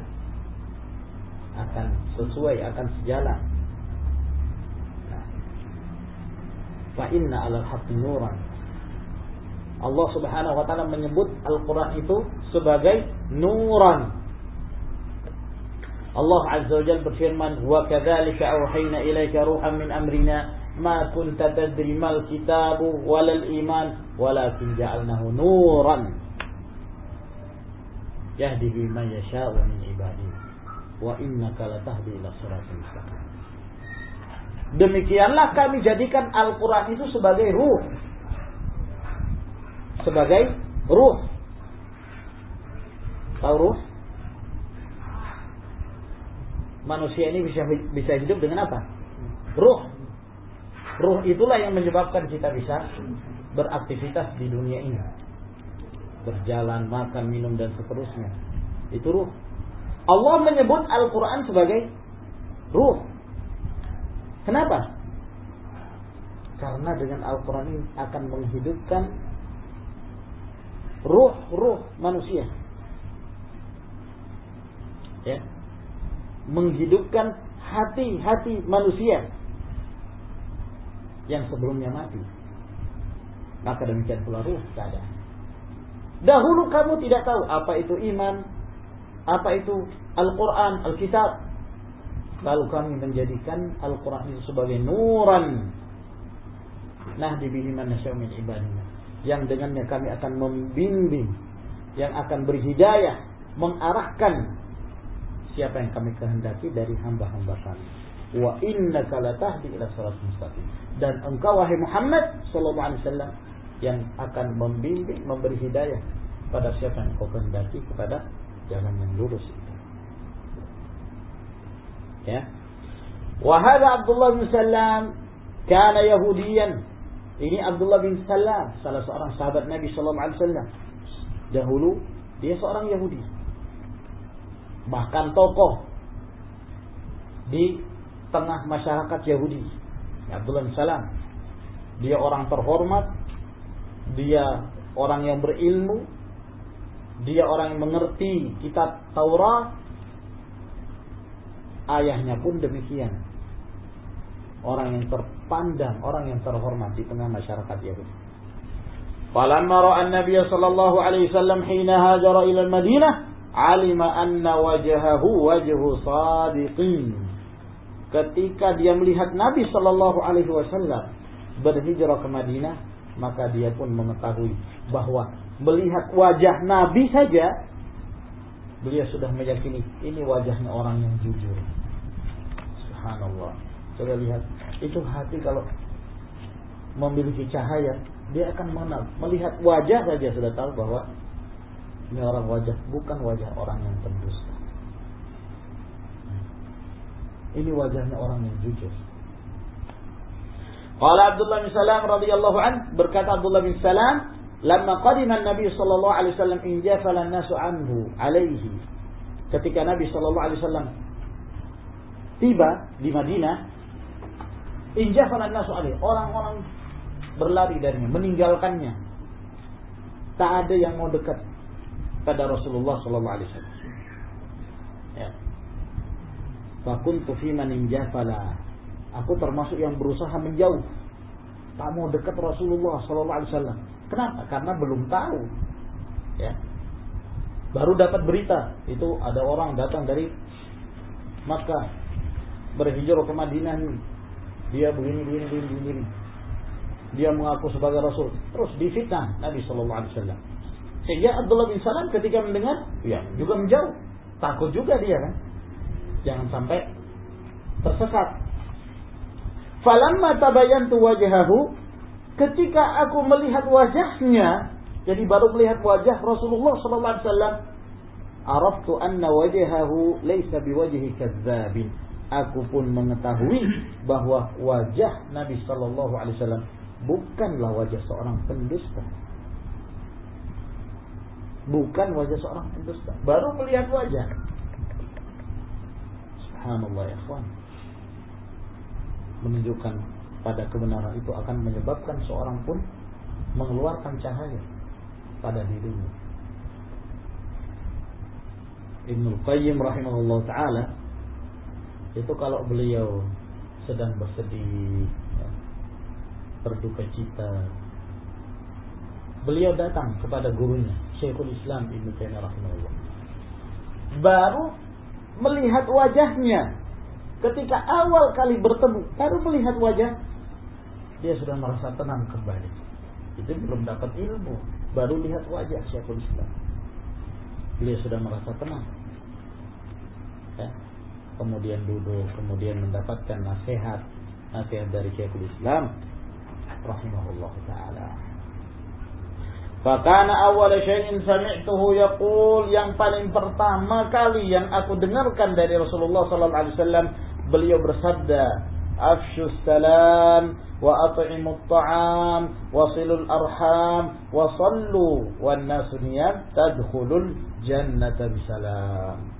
akan sesuai, akan sejalan. Nah, fa inna nuran. Allah Subhanahu wa taala menyebut Al-Qur'an itu sebagai nuran. Allah Azza wa Jalla berfirman, "Wa kadzalika auhayna ilaika ruhan min amrina ma kunta tadri mal kitabu walal iman walakin ja'alnahu nuran yahdi bima yasha'u min ibadihi wa innaka latahdi ila siratal mustaqim Demikianlah kami jadikan Al-Quran itu sebagai ruh. Sebagai ruh. Tahu ruh? Manusia ini bisa bisa hidup dengan apa? Ruh. Ruh itulah yang menyebabkan kita bisa beraktivitas di dunia ini. Berjalan, makan, minum dan seterusnya. Itu ruh. Allah menyebut Al-Quran sebagai ruh. Kenapa? Karena dengan Al-Quran ini akan menghidupkan ruh-ruh manusia. Ya. Menghidupkan hati-hati manusia yang sebelumnya mati. Maka demikian pula ruh keadaan. Dahulu kamu tidak tahu apa itu iman, apa itu Al-Quran, Al-Kitab. Lalu kami menjadikan Al-Quran itu sebagai nuran. Nah dibihi man min ibadina. Yang dengannya kami akan membimbing. Yang akan berhidayah. Mengarahkan siapa yang kami kehendaki dari hamba-hamba kami. Wa innaka latahdi ila mustaqim dan engkau wahai Muhammad sallallahu alaihi wasallam yang akan membimbing memberi hidayah pada siapa yang kau kehendaki kepada jalan yang lurus itu. Ya. Wa hadha Abdullah bin Salam kana Yahudiyan. Ini Abdullah bin Salam, salah seorang sahabat Nabi sallallahu alaihi wasallam. Dahulu dia seorang Yahudi. Bahkan tokoh di tengah masyarakat Yahudi Abdullah bin Salam. Dia orang terhormat, dia orang yang berilmu, dia orang yang mengerti kitab Taurat. Ayahnya pun demikian. Orang yang terpandang, orang yang terhormat di tengah masyarakat Yahudi. Falamma ra'a an-nabiy sallallahu alaihi wasallam hina hajara ila al-Madinah, alima anna wajhahu wajhu sadiqin ketika dia melihat Nabi Shallallahu Alaihi Wasallam berhijrah ke Madinah, maka dia pun mengetahui bahwa melihat wajah Nabi saja, beliau sudah meyakini ini wajahnya orang yang jujur. Subhanallah. Coba lihat, itu hati kalau memiliki cahaya, dia akan mengenal. Melihat wajah saja sudah tahu bahwa ini orang wajah bukan wajah orang yang pendusta. Ini wajahnya orang yang jujur. Qala Abdullah bin Salam radhiyallahu an berkata Abdullah bin Salam, "Lamma qadima Nabi sallallahu alaihi wasallam injafala an-nasu anhu alaihi." Ketika Nabi sallallahu alaihi wasallam tiba di Madinah, injafala an-nasu alaihi. Orang-orang berlari darinya, meninggalkannya. Tak ada yang mau dekat pada Rasulullah sallallahu alaihi wasallam. Ya. Fakuntu fi man injafala Aku termasuk yang berusaha menjauh. Tak mau dekat Rasulullah Sallallahu Alaihi Wasallam. Kenapa? Karena belum tahu. Ya. Baru dapat berita itu ada orang datang dari Makkah berhijrah ke Madinah ini. Dia begini begini begini begini. Dia mengaku sebagai Rasul. Terus difitnah Nabi Sallallahu Alaihi Wasallam. Sehingga Abdullah bin Salam ketika mendengar, ya juga menjauh. Takut juga dia kan. Jangan sampai tersesat Falamma tabayantu wajhahu ketika aku melihat wajahnya jadi baru melihat wajah Rasulullah sallallahu alaihi wasallam araftu anna wajhahu laysa biwajhi kadzabin aku pun mengetahui bahwa wajah Nabi sallallahu alaihi wasallam bukanlah wajah seorang pendusta bukan wajah seorang pendusta. Baru melihat wajah. Subhanallah ya ikhwan menunjukkan pada kebenaran itu akan menyebabkan seorang pun mengeluarkan cahaya pada dirinya. Ibnu Qayyim rahimahullah taala itu kalau beliau sedang bersedih, ya, berduka cita, beliau datang kepada gurunya Syekhul Islam Ibnu Taimiyah rahimahullah. Baru melihat wajahnya Ketika awal kali bertemu, baru melihat wajah, dia sudah merasa tenang kembali. Itu belum dapat ilmu, baru lihat wajah Syekhul Islam. Dia sudah merasa tenang. Ya. Kemudian duduk, kemudian mendapatkan nasihat, nasihat dari Syekhul Islam, rahimahullah taala. Fakana awal syai'in sami'tuhu yaqul yang paling pertama kali yang aku dengarkan dari Rasulullah sallallahu alaihi wasallam beliau bersabda afshu salam wa at'imu ta'am wa silul arham wa sallu wan nasu niyam tadkhulul jannata bisalam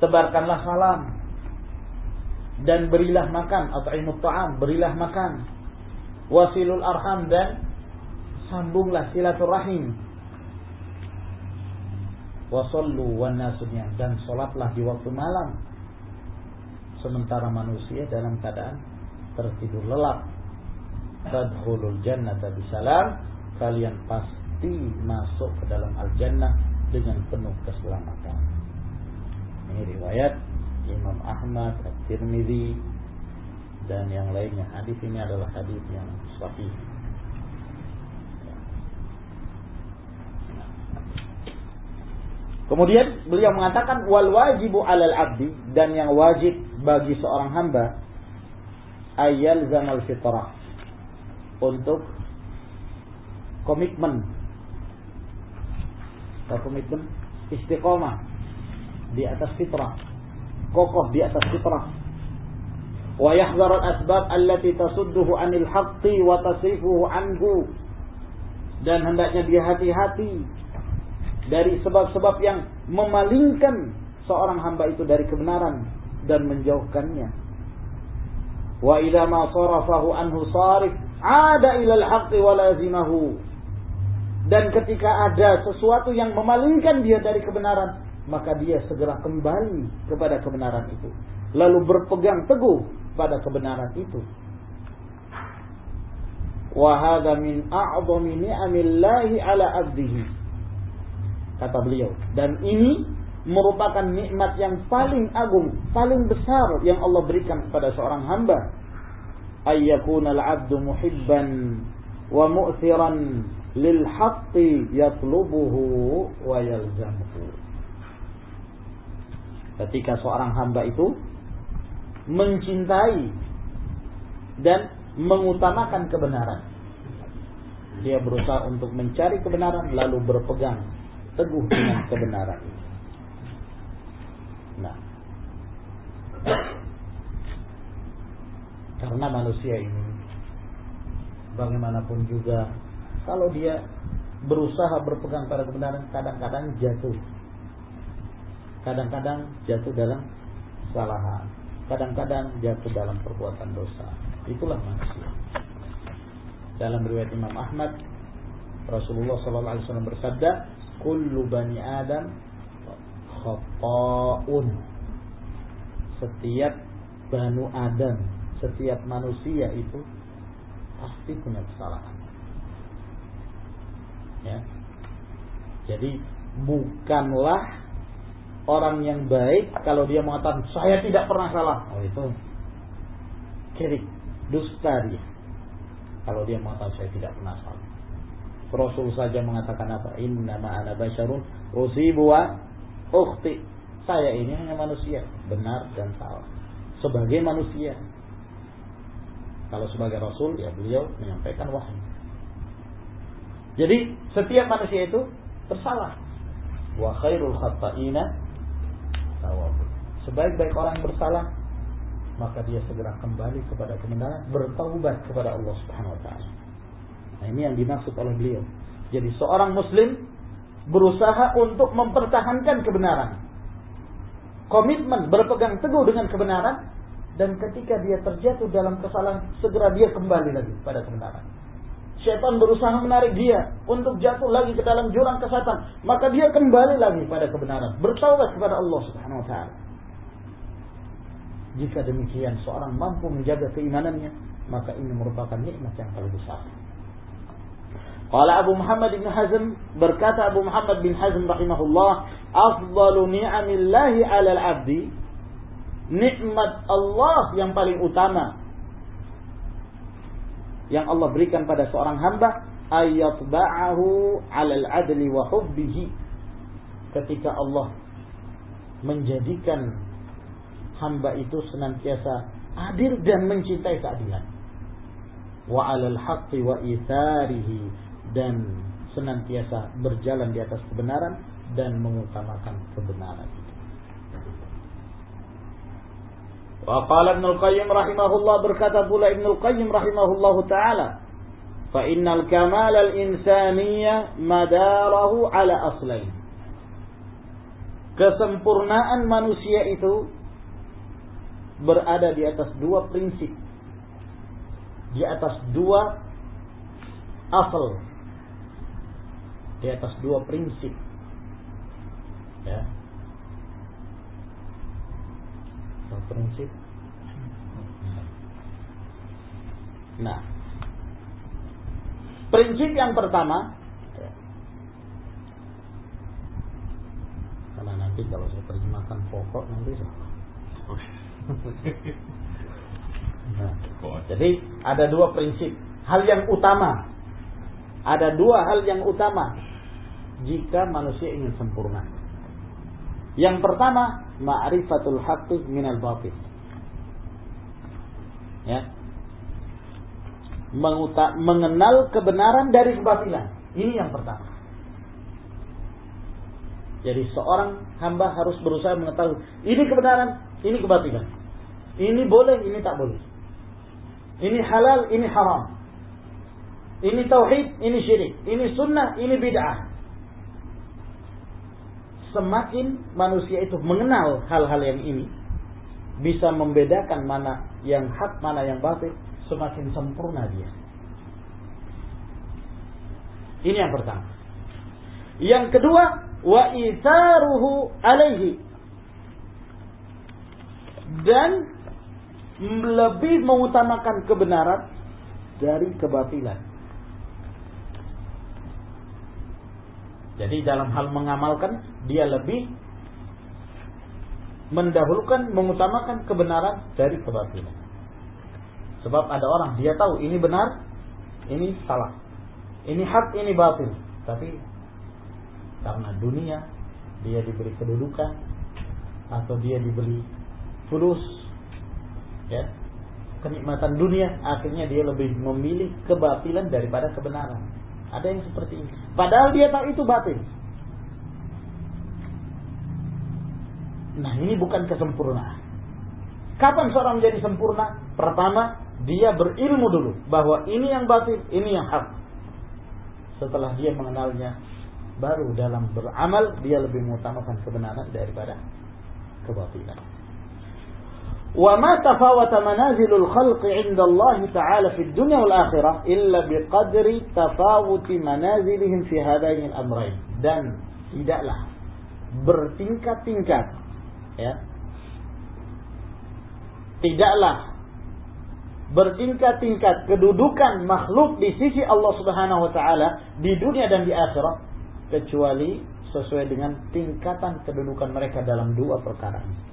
tebarkanlah salam dan berilah makan at'imu ta'am berilah makan. Wasilul arham dan sambunglah silaturahim wasallu nasu dan salatlah di waktu malam sementara manusia dalam keadaan tertidur lelap. Tadkhulul jannata bisalam, kalian pasti masuk ke dalam al-jannah dengan penuh keselamatan. Ini riwayat Imam Ahmad, At-Tirmidzi dan yang lainnya. Hadis ini adalah hadis yang sahih. Kemudian beliau mengatakan wal wajibu alal abdi dan yang wajib bagi seorang hamba ayal zamal fitrah untuk komitmen. Atau komitmen? Istiqomah di atas fitrah. Kokoh di atas fitrah. Wa yahdhar al asbab allati tasudduhu anil haqqi wa tasifuhu anhu. Dan hendaknya dia hati-hati dari sebab-sebab yang memalingkan seorang hamba itu dari kebenaran dan menjauhkannya. Wa idza ma sarafahu anhu sarif ada ila al-haqqi wa lazimahu. Dan ketika ada sesuatu yang memalingkan dia dari kebenaran, maka dia segera kembali kepada kebenaran itu. Lalu berpegang teguh pada kebenaran itu. Wa min a'dhami ni'amillahi ala 'abdihi kata beliau. Dan ini merupakan nikmat yang paling agung, paling besar yang Allah berikan kepada seorang hamba. Ayyakuna al-'abdu muhibban wa mu'thiran lil haqqi yatlubuhu wa yalzamuhu. Ketika seorang hamba itu mencintai dan mengutamakan kebenaran. Dia berusaha untuk mencari kebenaran lalu berpegang teguh dengan kebenaran. Nah. Karena manusia ini bagaimanapun juga kalau dia berusaha berpegang pada kebenaran kadang-kadang jatuh. Kadang-kadang jatuh dalam kesalahan. Kadang-kadang jatuh dalam perbuatan dosa. Itulah manusia. Dalam riwayat Imam Ahmad, Rasulullah SAW bersabda, "Kullu bani Adam khata'un." Setiap banu Adam, setiap manusia itu pasti punya kesalahan. Ya. Jadi bukanlah orang yang baik kalau dia mengatakan saya tidak pernah salah. Oh itu kiri, dusta dia. Kalau dia mengatakan saya tidak pernah salah. Rasul saja mengatakan apa? Inna ma'ana basyarun usibu wa ukhti. Saya ini hanya manusia, benar dan salah. Sebagai manusia. Kalau sebagai Rasul, ya beliau menyampaikan wahyu. Jadi setiap manusia itu bersalah. Wa khairul khata'ina tawabun. Sebaik-baik orang yang bersalah, maka dia segera kembali kepada kebenaran, bertaubat kepada Allah Subhanahu wa taala. Nah, ini yang dimaksud oleh beliau. Jadi seorang muslim berusaha untuk mempertahankan kebenaran. Komitmen berpegang teguh dengan kebenaran dan ketika dia terjatuh dalam kesalahan segera dia kembali lagi pada kebenaran. Syaitan berusaha menarik dia untuk jatuh lagi ke dalam jurang kesatan, maka dia kembali lagi pada kebenaran, bertaubat kepada Allah Subhanahu wa taala. Jika demikian seorang mampu menjaga keimanannya, maka ini merupakan nikmat yang paling besar. Qala Abu Muhammad bin Hazm berkata Abu Muhammad bin Hazm rahimahullah, "Afdalu ni'amillahi 'alal 'abdi" Nikmat Allah yang paling utama yang Allah berikan pada seorang hamba ayat ba'ahu 'alal 'adli wa hubbihi. Ketika Allah menjadikan hamba itu senantiasa adil dan mencintai keadilan. Wa 'alal haqqi wa itharihi dan senantiasa berjalan di atas kebenaran dan mengutamakan kebenaran itu. Wa qala Ibnu Qayyim rahimahullah berkata pula Ibnu Qayyim rahimahullah taala fa innal kamal al insaniyya madarahu ala aslain kesempurnaan manusia itu berada di atas dua prinsip di atas dua asal di atas dua prinsip. Ya. Dua prinsip. Nah, prinsip yang pertama, ya. karena nanti kalau saya terjemahkan pokok nanti salah. Nah, jadi ada dua prinsip, hal yang utama. Ada dua hal yang utama jika manusia ingin sempurna. Yang pertama, ma'rifatul haqqi minal batil. Ya. Menguta, mengenal kebenaran dari kebatilan. Ini yang pertama. Jadi seorang hamba harus berusaha mengetahui ini kebenaran, ini kebatilan. Ini boleh, ini tak boleh. Ini halal, ini haram. Ini tauhid, ini syirik. Ini sunnah, ini bid'ah semakin manusia itu mengenal hal-hal yang ini, bisa membedakan mana yang hak, mana yang batil, semakin sempurna dia. Ini yang pertama. Yang kedua, wa itharuhu alaihi. Dan lebih mengutamakan kebenaran dari kebatilan. Jadi dalam hal mengamalkan dia lebih mendahulukan mengutamakan kebenaran dari kebatilan. Sebab ada orang dia tahu ini benar, ini salah. Ini hak, ini batil. Tapi karena dunia dia diberi kedudukan atau dia diberi fulus ya kenikmatan dunia akhirnya dia lebih memilih kebatilan daripada kebenaran ada yang seperti ini. Padahal dia tahu itu batin. Nah ini bukan kesempurnaan. Kapan seorang menjadi sempurna? Pertama, Dia berilmu dulu bahwa ini yang batil, ini yang hak. Setelah dia mengenalnya, baru dalam beramal dia lebih mengutamakan kebenaran daripada kebatilan. وما تفاوت منازل الخلق عند الله تعالى في الدنيا والآخرة إلا بقدر تفاوت منازلهم في هذين الأمرين dan tidaklah bertingkat-tingkat ya tidaklah bertingkat-tingkat kedudukan makhluk di sisi Allah Subhanahu wa taala di dunia dan di akhirat kecuali sesuai dengan tingkatan kedudukan mereka dalam dua perkara ini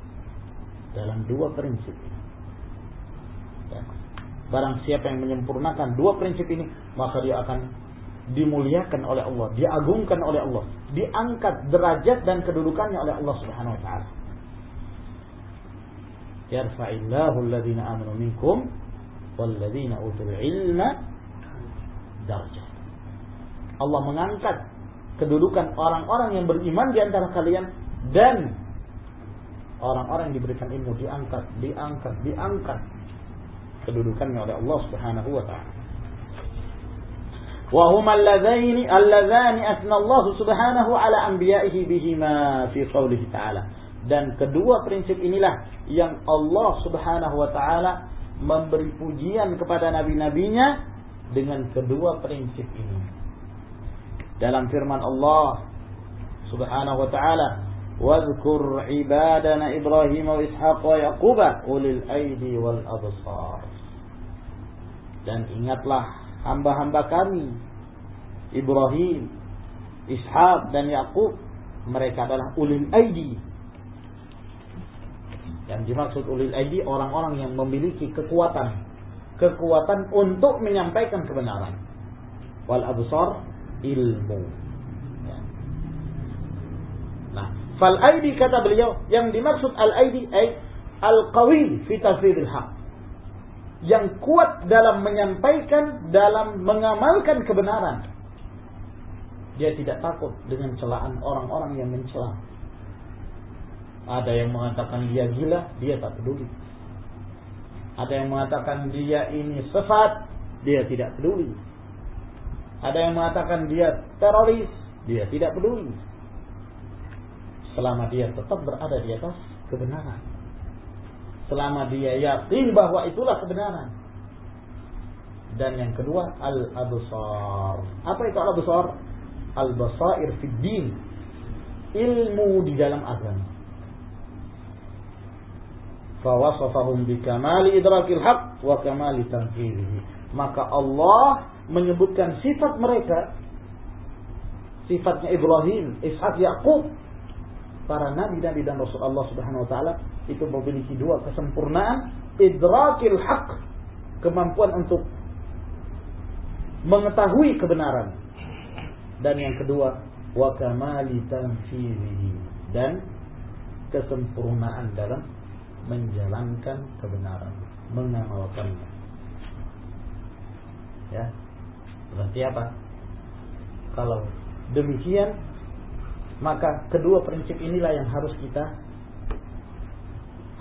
dalam dua prinsip ya. Barang siapa yang menyempurnakan dua prinsip ini, maka dia akan dimuliakan oleh Allah, diagungkan oleh Allah, diangkat derajat dan kedudukannya oleh Allah Subhanahu wa taala. Yarfa'illahu alladhina amanu minkum walladhina utul ilma darajat. Allah mengangkat kedudukan orang-orang yang beriman di antara kalian dan orang-orang yang diberikan ilmu diangkat, diangkat, diangkat kedudukannya oleh Allah Subhanahu wa taala. Wa huma alladzani alladzani asna Allah Subhanahu ala anbiya'ihi bihima fi qoulihi ta'ala. Dan kedua prinsip inilah yang Allah Subhanahu wa taala memberi pujian kepada nabi-nabinya dengan kedua prinsip ini. Dalam firman Allah Subhanahu wa taala, واذكر عبادنا إبراهيم وإسحاق ويعقوب أولي الأيدي والأبصار dan ingatlah hamba-hamba kami Ibrahim, Ishak dan Yakub mereka adalah ulil aidi yang dimaksud ulil aidi orang-orang yang memiliki kekuatan kekuatan untuk menyampaikan kebenaran wal absar ilmu Fal aidi kata beliau, yang dimaksud al aidi ay al qawi fi tafsiril haq. Yang kuat dalam menyampaikan, dalam mengamalkan kebenaran. Dia tidak takut dengan celaan orang-orang yang mencela. Ada yang mengatakan dia gila, dia tak peduli. Ada yang mengatakan dia ini sesat, dia tidak peduli. Ada yang mengatakan dia teroris, dia tidak peduli selama dia tetap berada di atas kebenaran. Selama dia yakin bahwa itulah kebenaran. Dan yang kedua al-absar. Apa itu al-absar? Al-basair fid. Ilmu di dalam agama. Fawasafahum bikamali idrakil haq wa kamali tanfirihi. Maka Allah menyebutkan sifat mereka sifatnya Ibrahim, Ishak, Yakub para nabi-nabi dan rasul Allah Subhanahu wa taala itu memiliki dua kesempurnaan. Idrakil haq kemampuan untuk mengetahui kebenaran. Dan yang kedua wa kamali dan kesempurnaan dalam menjalankan kebenaran mengamalkannya ya berarti apa? Kalau demikian maka kedua prinsip inilah yang harus kita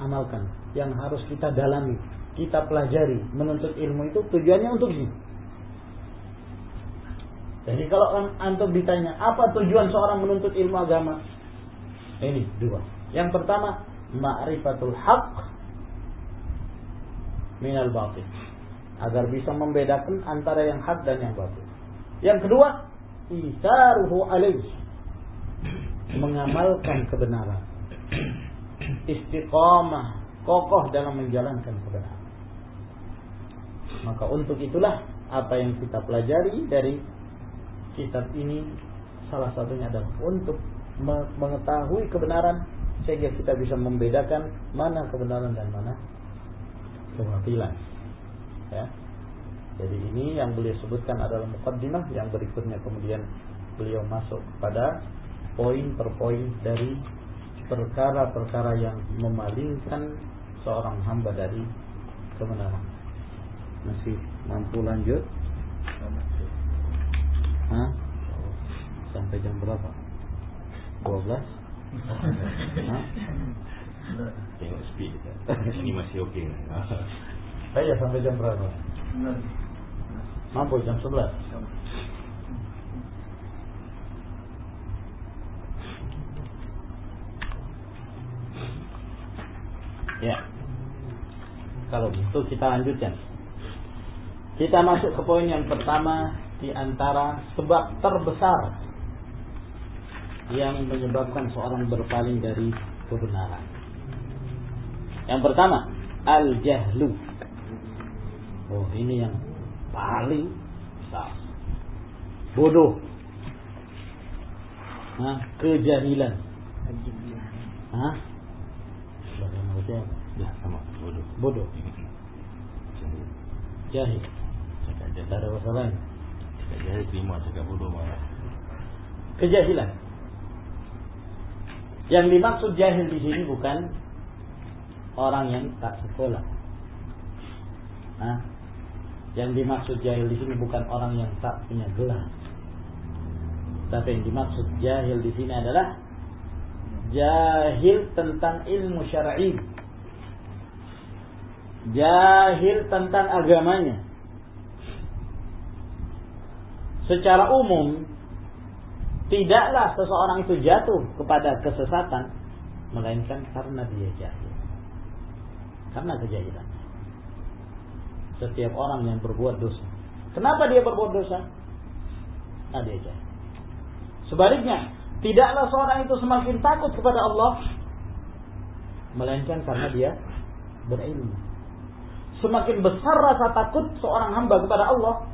amalkan, yang harus kita dalami, kita pelajari. Menuntut ilmu itu tujuannya untuk ini. Jadi kalau antum ditanya apa tujuan seorang menuntut ilmu agama? Ini dua. Yang pertama, ma'rifatul haq minal batil. Agar bisa membedakan antara yang hak dan yang batil. Yang kedua, isaruhu alaihi mengamalkan kebenaran. Istiqamah, kokoh dalam menjalankan kebenaran. Maka untuk itulah apa yang kita pelajari dari kitab ini salah satunya adalah untuk mengetahui kebenaran sehingga kita bisa membedakan mana kebenaran dan mana kebatilan. Ya. Jadi ini yang beliau sebutkan adalah mukaddimah yang berikutnya kemudian beliau masuk pada poin per poin dari perkara-perkara yang memalingkan seorang hamba dari kebenaran. Masih mampu lanjut? Hah? Sampai jam berapa? 12? Hah? Tengok speed Ini masih okey Saya sampai jam berapa? Mampu jam 11. Ya. Kalau gitu kita lanjutkan. Kita masuk ke poin yang pertama di antara sebab terbesar yang menyebabkan seorang berpaling dari kebenaran. Yang pertama, al-jahlu. Oh, ini yang paling besar. Bodoh. Hah? Kejahilan. Hah? Maksudnya? Ya, sama bodoh. Bodoh. Jahil. Cakap Tidak jahil. ada bahasa lain. Cakap jahil terima cakap bodoh malah. Kejahilan. Yang dimaksud jahil di sini bukan orang yang tak sekolah. Hah? Yang dimaksud jahil di sini bukan orang yang tak punya gelar. Tapi yang dimaksud jahil di sini adalah jahil tentang ilmu syar'i. Jahil tentang agamanya. Secara umum tidaklah seseorang itu jatuh kepada kesesatan melainkan karena dia jahil. Karena kejahilan. Setiap orang yang berbuat dosa. Kenapa dia berbuat dosa? Nah dia jahil. Sebaliknya, tidaklah seorang itu semakin takut kepada Allah melainkan karena dia berilmu. Semakin besar rasa takut seorang hamba kepada Allah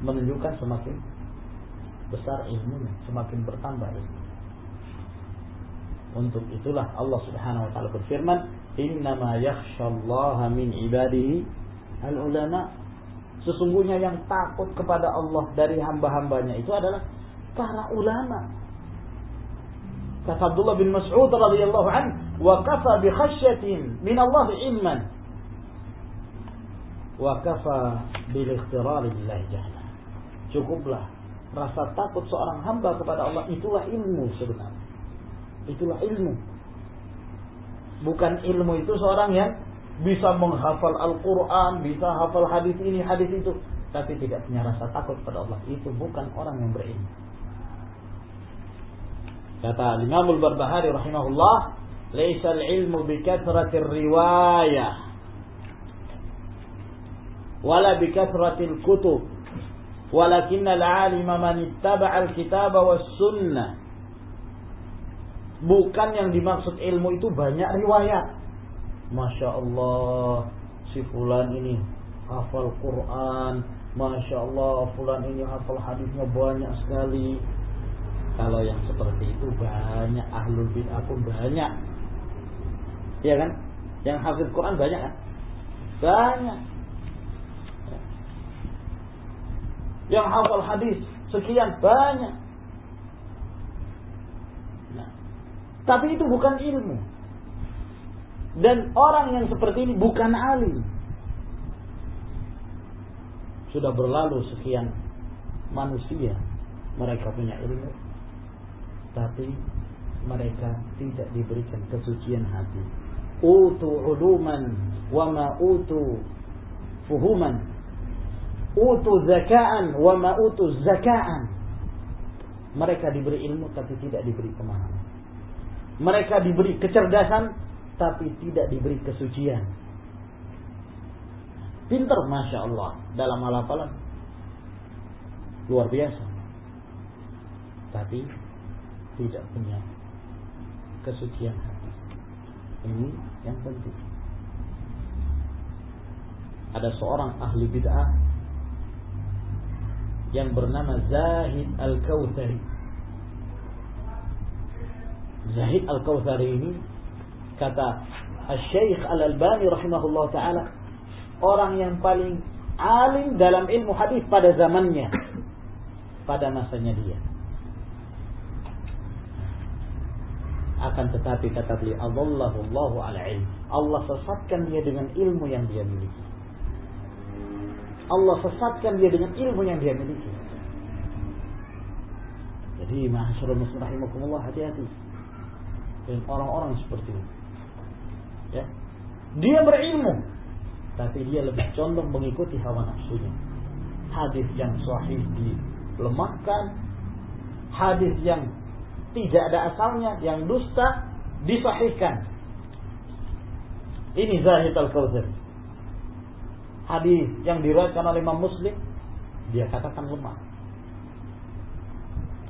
menunjukkan semakin besar ilmunya, semakin bertambah ilmu. Untuk itulah Allah Subhanahu wa taala berfirman, "Innama min ibadihi al-ulama." Sesungguhnya yang takut kepada Allah dari hamba-hambanya itu adalah para ulama. Kata Abdullah bin Mas'ud radhiyallahu an, "Wa kafa bi khasyatin min Allah ilman." Wa kafa bil billahi jahla. Cukuplah rasa takut seorang hamba kepada Allah itulah ilmu sebenarnya. Itulah ilmu. Bukan ilmu itu seorang yang bisa menghafal Al-Quran, bisa hafal hadis ini, hadis itu, tapi tidak punya rasa takut kepada Allah. Itu bukan orang yang berilmu. Kata Imam Al-Barbahari rahimahullah, "Laisa al-ilmu bi kathratir riwayah wala kathratil kutub, walakin al-alima man ittaba'a al-kitaba was sunnah." Bukan yang dimaksud ilmu itu banyak riwayat. Masya Allah, si fulan ini hafal Quran. Masya Allah, fulan ini hafal hadisnya banyak sekali. Kalau yang seperti itu banyak ahlul bid'ah pun banyak. Iya kan? Yang hafal Quran banyak kan? Banyak. Yang hafal hadis sekian banyak. Nah, tapi itu bukan ilmu. Dan orang yang seperti ini bukan alim. Sudah berlalu sekian manusia mereka punya ilmu tapi mereka tidak diberikan kesucian hati. Utu uluman wa ma utu fuhuman. Utu zakaan wa ma utu zakaan. Mereka diberi ilmu tapi tidak diberi pemahaman. Mereka diberi kecerdasan tapi tidak diberi kesucian. Pinter Masya Allah dalam hal. Luar biasa. Tapi tidak punya kesucian hati. Ini yang penting. Ada seorang ahli bid'ah yang bernama Zahid Al-Kautsari. Zahid Al-Kautsari ini kata Syekh Al-Albani rahimahullah taala orang yang paling alim dalam ilmu hadis pada zamannya pada masanya dia. Akan tetapi kata beliau Allahu ala ilm Allah sesatkan dia dengan ilmu yang dia miliki Allah sesatkan dia dengan ilmu yang dia miliki jadi masyarakat muslim rahimakumullah hati-hati dengan orang-orang seperti ini ya dia berilmu tapi dia lebih condong mengikuti hawa nafsunya. Hadis yang sahih dilemahkan, hadis yang tidak ada asalnya, yang dusta disahihkan. Ini Zahid Al-Kautsari. Hadis yang diriwayatkan oleh Imam Muslim dia katakan lemah.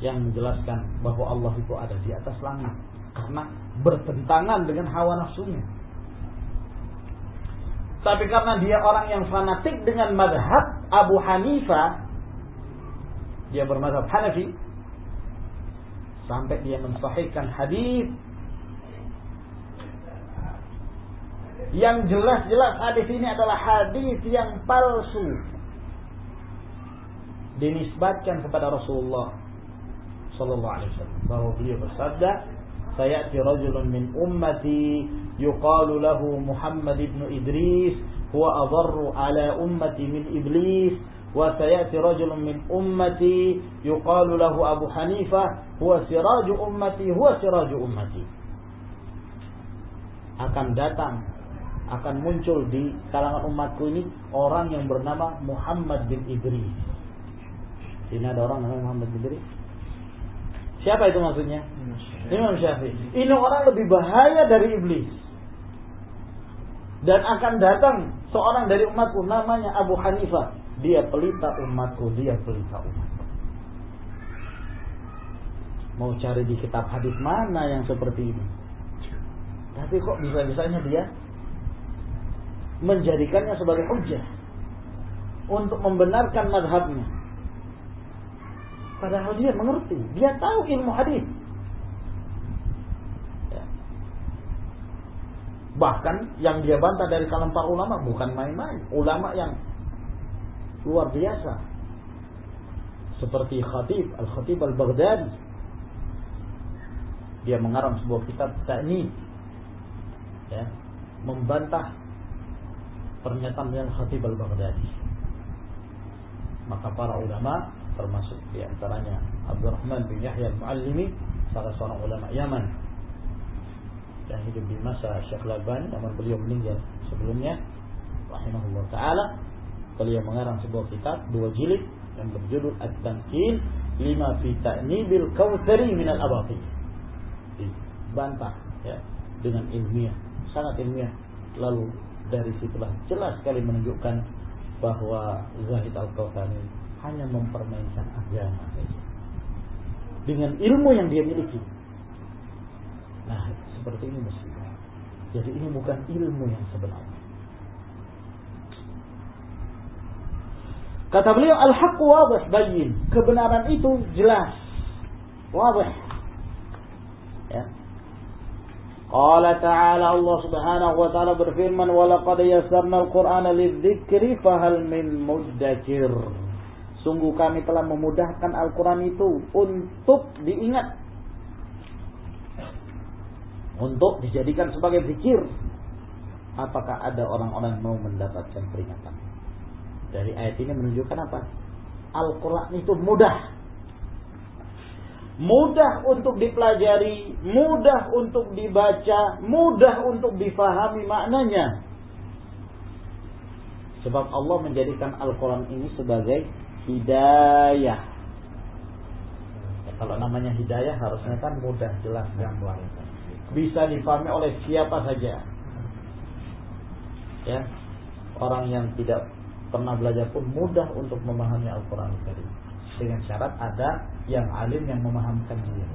Yang menjelaskan bahwa Allah itu ada di atas langit karena bertentangan dengan hawa nafsunya. Tapi karena dia orang yang fanatik dengan madhab Abu Hanifah, dia bermadhab Hanafi, sampai dia mensahihkan hadis yang jelas-jelas hadis ini adalah hadis yang palsu. Dinisbatkan kepada Rasulullah sallallahu alaihi wasallam bahwa beliau bersabda sayati rajulun min ummati yuqalu lahu Muhammad ibn Idris huwa adarru ala ummati min iblis wa sayati rajulun min ummati yuqalu lahu Abu Hanifah huwa siraju ummati huwa siraju ummati. Akan datang akan muncul di kalangan umatku ini orang yang bernama Muhammad bin Idris. Ini ada orang namanya Muhammad bin Idris. Siapa itu maksudnya? Imam Syafi'i. Ini orang lebih bahaya dari iblis. Dan akan datang seorang dari umatku namanya Abu Hanifah. Dia pelita umatku, dia pelita umatku. Mau cari di kitab hadis mana yang seperti ini? Tapi kok bisa-bisanya dia menjadikannya sebagai hujah untuk membenarkan madhabnya. Padahal dia mengerti, dia tahu ilmu hadis. Ya. Bahkan yang dia bantah dari kalangan para ulama bukan main-main, ulama yang luar biasa. Seperti Khatib, Al-Khatib Al-Baghdadi. Dia mengarang sebuah kitab Ta'nid. Ya, membantah pernyataan yang Khatib al-Baghdadi. Maka para ulama termasuk di antaranya Abdurrahman bin Yahya al-Muallimi salah seorang ulama Yaman yang hidup di masa Syekh Laban namun beliau meninggal sebelumnya rahimahullah taala beliau mengarang sebuah kitab dua jilid yang berjudul At-Tamkin lima fi ta'nibil kautsari min al-abathi dibantah ya dengan ilmiah sangat ilmiah lalu dari situlah jelas sekali menunjukkan bahwa Zahid Al-Kautsari hanya mempermainkan agama saja. Dengan ilmu yang dia miliki. Nah, seperti ini mestinya. Jadi ini bukan ilmu yang sebenarnya. Kata beliau al-haq wadih bayin. Kebenaran itu jelas. Wadih. Ya. Qala ta'ala Allah Subhanahu wa taala berfirman wa laqad yassarna al-Qur'ana lidzikri fahal min mudzakir. Sungguh kami telah memudahkan Al-Qur'an itu untuk diingat. Untuk dijadikan sebagai zikir. Apakah ada orang-orang mau mendapatkan peringatan? Dari ayat ini menunjukkan apa? Al-Quran itu mudah mudah untuk dipelajari, mudah untuk dibaca, mudah untuk difahami maknanya. Sebab Allah menjadikan Al-Quran ini sebagai hidayah. Ya, kalau namanya hidayah harusnya kan mudah, jelas, gamblang. Bisa difahami oleh siapa saja. Ya, orang yang tidak pernah belajar pun mudah untuk memahami Al-Quran. Dengan syarat ada yang alim yang memahamkan dia.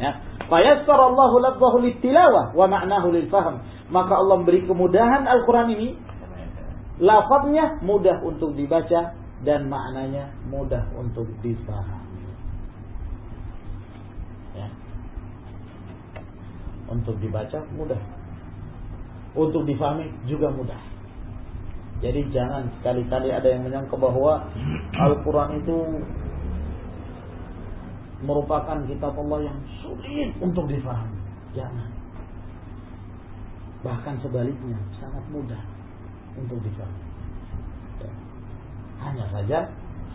Ya, fayassara Allahu lafzahu litilawah wa ma'nahu lil fahm. Maka Allah memberi kemudahan Al-Qur'an ini lafaznya mudah untuk dibaca dan maknanya mudah untuk difahami. Ya. Untuk dibaca mudah. Untuk difahami juga mudah. Jadi jangan sekali-kali ada yang menyangka bahwa Al-Quran itu merupakan kitab Allah yang sulit untuk difahami. Jangan. Bahkan sebaliknya, sangat mudah untuk difahami. Ya. Hanya saja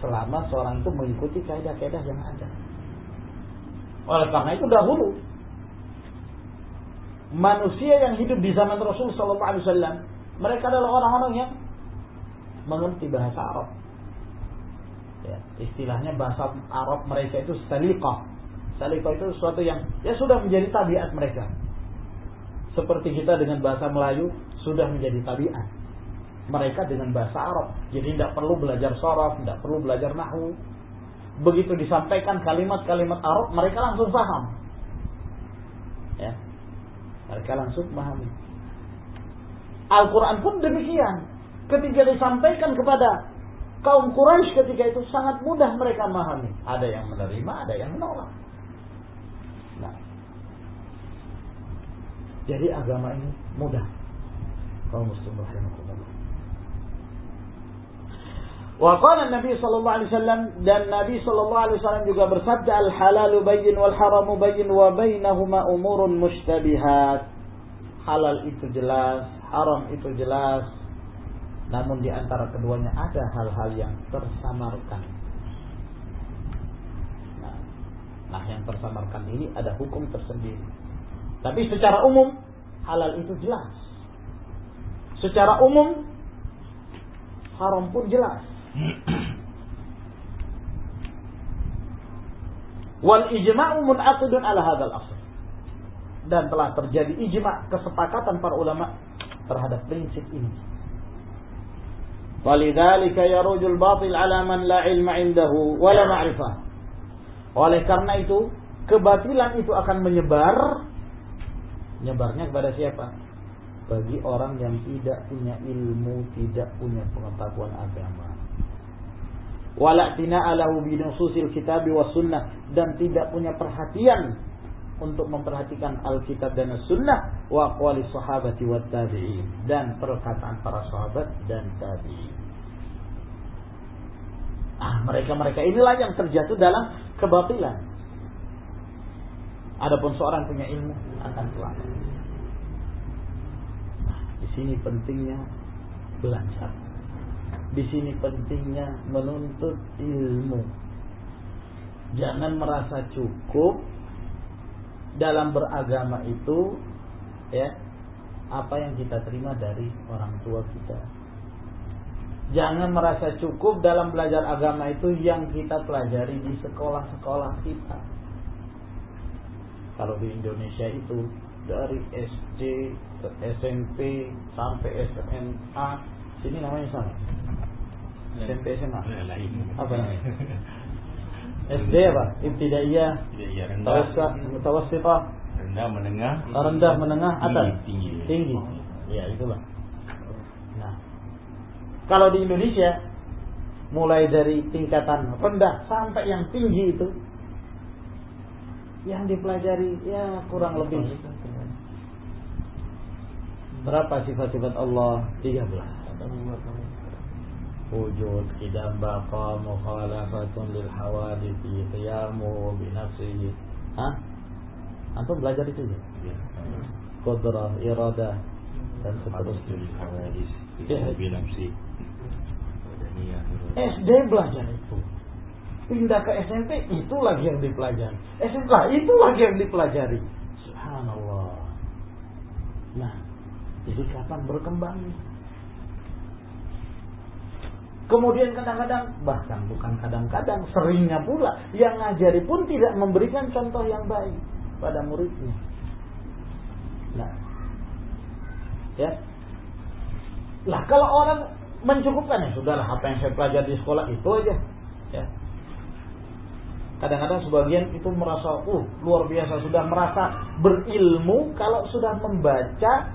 selama seorang itu mengikuti kaidah-kaidah yang ada. Oleh karena itu dahulu manusia yang hidup di zaman Rasul Sallallahu Alaihi Wasallam, mereka adalah orang-orang yang mengerti bahasa Arab. Ya, istilahnya bahasa Arab mereka itu saliqah. Saliqah itu sesuatu yang ya sudah menjadi tabiat mereka. Seperti kita dengan bahasa Melayu sudah menjadi tabiat. Mereka dengan bahasa Arab. Jadi tidak perlu belajar sorof, tidak perlu belajar nahu. Begitu disampaikan kalimat-kalimat Arab, mereka langsung paham. Ya. Mereka langsung memahami. Al-Quran pun demikian. Ketika disampaikan kepada kaum Quraisy ketika itu sangat mudah mereka memahami. Ada yang menerima, ada yang menolak. Nah, jadi agama ini mudah. Kaum muslim rahimahullah. Wa qala Nabi sallallahu alaihi wasallam dan Nabi sallallahu alaihi wasallam juga bersabda al halalu bayyin wal haramu bayyin wa bainahuma umurun mushtabihat. Halal itu jelas, haram itu jelas, namun di antara keduanya ada hal-hal yang tersamarkan. Nah, nah, yang tersamarkan ini ada hukum tersendiri. Tapi secara umum halal itu jelas. Secara umum haram pun jelas. Wal ijma'u mun'aqidun ala hadzal asl. Dan telah terjadi ijma' kesepakatan para ulama terhadap prinsip ini. Walidzalika yarujul batil ala man la ilma indahu wala ma'rifah. Oleh karena itu, kebatilan itu akan menyebar menyebarnya kepada siapa? Bagi orang yang tidak punya ilmu, tidak punya pengetahuan agama. Walatina alahu binususil kitabi was sunnah dan tidak punya perhatian untuk memperhatikan Alkitab dan Sunnah wa aqwali sahabati wa tabi'in dan perkataan para sahabat dan tabi'in. Ah, mereka-mereka inilah yang terjatuh dalam kebatilan. Adapun seorang punya ilmu akan selamat. Nah, di sini pentingnya belajar. Di sini pentingnya menuntut ilmu. Jangan merasa cukup dalam beragama itu ya apa yang kita terima dari orang tua kita. Jangan merasa cukup dalam belajar agama itu yang kita pelajari di sekolah-sekolah kita. Kalau di Indonesia itu dari SD ke SMP sampai SMA, sini namanya sama. SMP SMA. Apa namanya? SD apa? Ibtidaiyah, Ibtidaiyah rendah. mutawassithah, rendah menengah rendah, menengah, atas, tinggi tinggi. Ya itulah. Kalau di Indonesia mulai dari tingkatan rendah sampai yang tinggi itu yang dipelajari ya kurang lebih. Berapa sifat-sifat Allah? 13 wujud kidam baqa mukhalafatun lil hawadithi qiyamu bi nafsihi ha antum belajar itu ya qudrah iradah dan seterusnya. Hawadis Ya. binafsi SD belajar itu pindah ke SMP itu lagi yang dipelajari SMK itu lagi yang dipelajari subhanallah nah jadi kapan berkembangnya Kemudian kadang-kadang, bahkan bukan kadang-kadang, seringnya pula, yang ngajari pun tidak memberikan contoh yang baik pada muridnya. Nah, ya. Lah kalau orang mencukupkan ya sudahlah apa yang saya pelajari di sekolah itu aja, ya. Kadang-kadang sebagian itu merasa, uh, luar biasa sudah merasa berilmu kalau sudah membaca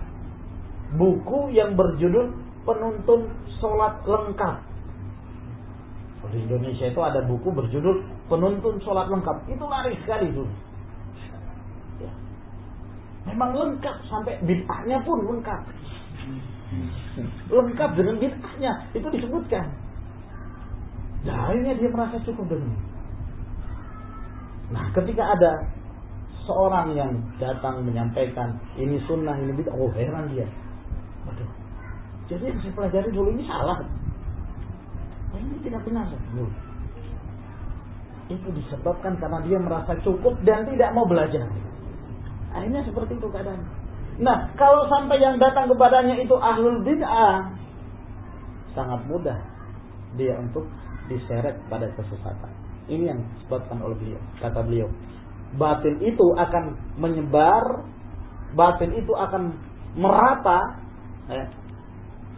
buku yang berjudul penuntun sholat lengkap di Indonesia itu ada buku berjudul Penuntun Sholat Lengkap. Itu laris sekali itu. Ya. Memang lengkap sampai bid'ahnya pun lengkap. Lengkap dengan bid'ahnya itu disebutkan. Nah, akhirnya dia merasa cukup dengan. Nah, ketika ada seorang yang datang menyampaikan ini sunnah, ini bid'ah, oh heran dia. Waduh. Jadi yang saya pelajari dulu ini salah. Nah, ini tidak benar. Itu disebabkan karena dia merasa cukup dan tidak mau belajar. Akhirnya seperti itu keadaan. Nah, kalau sampai yang datang kepadanya itu ahlul bid'ah, sangat mudah dia untuk diseret pada kesesatan. Ini yang disebutkan oleh beliau, kata beliau. Batin itu akan menyebar, batin itu akan merata ya,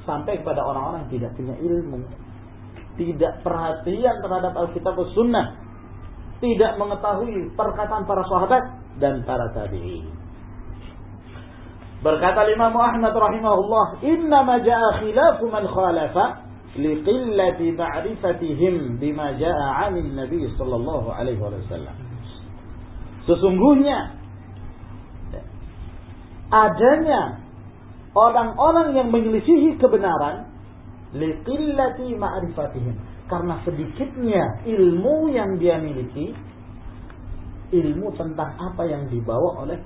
sampai kepada orang-orang tidak punya ilmu, tidak perhatian terhadap Alkitab dan Sunnah, tidak mengetahui perkataan para sahabat dan para tabi'in. Berkata Imam Ahmad rahimahullah, "Inna ma ja'a khilafu man khalafa liqillati ma'rifatihim bima ja'a 'anil Nabi sallallahu alaihi wasallam." Sesungguhnya adanya orang-orang yang menyelisihi kebenaran liqillati ma'rifatihim karena sedikitnya ilmu yang dia miliki ilmu tentang apa yang dibawa oleh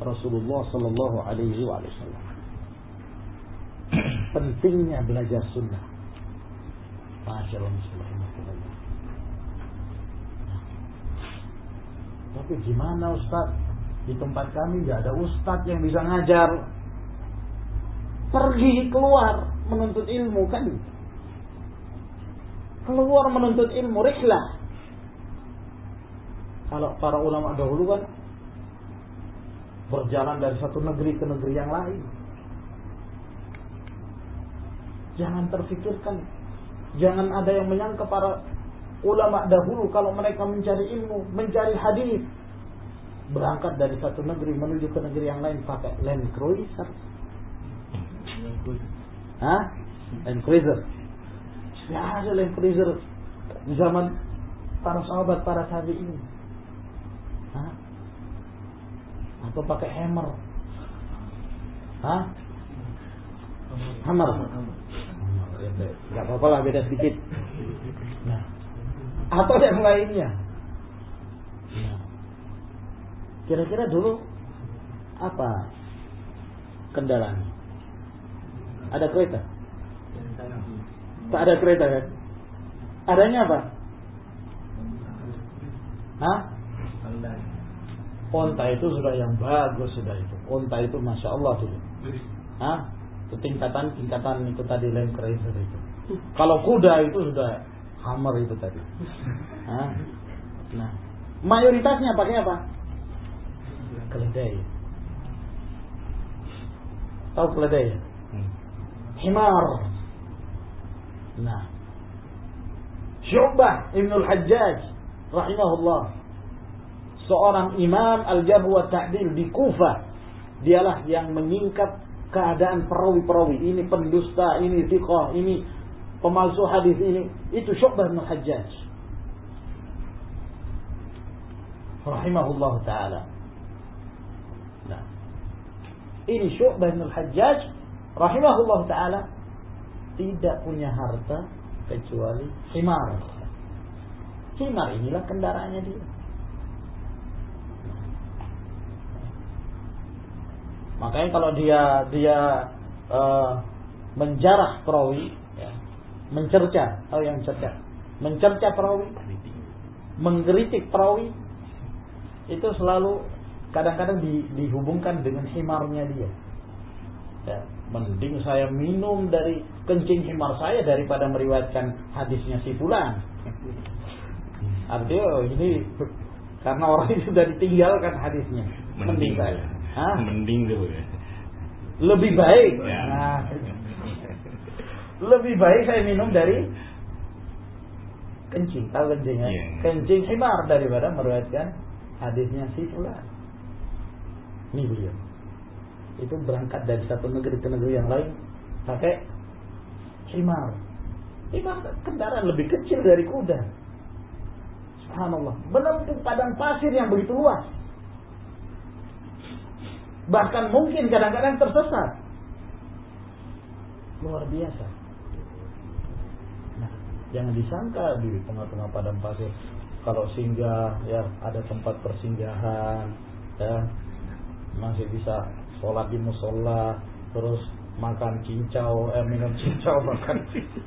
Rasulullah Sallallahu Alaihi Wasallam. Pentingnya belajar sunnah. Masya Allah, Tapi gimana Ustaz? Di tempat kami nggak ada Ustaz yang bisa ngajar. Pergi keluar menuntut ilmu kan? Keluar menuntut ilmu, riklah. Kalau para ulama dahulu kan berjalan dari satu negeri ke negeri yang lain. Jangan terfikirkan, jangan ada yang menyangka para ulama dahulu kalau mereka mencari ilmu, mencari hadis, berangkat dari satu negeri menuju ke negeri yang lain pakai Land Cruiser. Hah? Land Cruiser. Ya ada Land Cruiser di zaman para sahabat, para tabi'in. Hah? Atau pakai hammer? Hah? Hammer. Gak apa-apa lah beda sedikit. Nah, atau yang lainnya. Nah. Kira-kira dulu apa kendalanya? Ada kereta? Tak ada kereta kan? Adanya apa? Hah? Onta itu sudah yang bagus sudah itu. Onta itu masya Allah dulu. Hah? Itu tingkatan tingkatan itu tadi lem cruiser itu. Kalau kuda itu sudah hammer itu tadi. Hah? Nah, mayoritasnya pakai apa? Keledai. Tahu keledai? Himar. Nah, Syu'bah Ibnul Hajjaj rahimahullah seorang imam al-jarh wa ta'dil di Kufah. Dialah yang menyingkap keadaan perawi-perawi. Ini pendusta, ini thiqah, ini pemalsu hadis ini. Itu Syu'bah bin Hajjaj. Rahimahullah ta'ala. Nah. Ini Syu'bah bin Hajjaj. Rahimahullah ta'ala. Tidak punya harta kecuali himar. Himar inilah kendaraannya dia. Makanya kalau dia dia uh, menjarah perawi, ya, mencerca, tahu yang cerca, mencerca perawi, mengkritik perawi, itu selalu kadang-kadang di, dihubungkan dengan himarnya dia. Ya, mending saya minum dari kencing himar saya daripada meriwayatkan hadisnya si fulan. Artinya oh, ini karena orang itu sudah ditinggalkan hadisnya. Mending saya. Hah? Mending ya. Lebih baik. Ya. Nah, lebih baik saya minum dari kencing, tahu kencing ya? Iya. Kencing himar daripada meriwayatkan hadisnya si fulan. Ini beliau. Itu berangkat dari satu negeri ke negeri yang lain pakai himar. Himar kendaraan lebih kecil dari kuda. Subhanallah. Menempuh padang pasir yang begitu luas bahkan mungkin kadang-kadang tersesat. Luar biasa. Nah, jangan disangka di tengah-tengah padang pasir kalau singgah ya ada tempat persinggahan ya masih bisa sholat di musola terus makan cincau eh minum cincau makan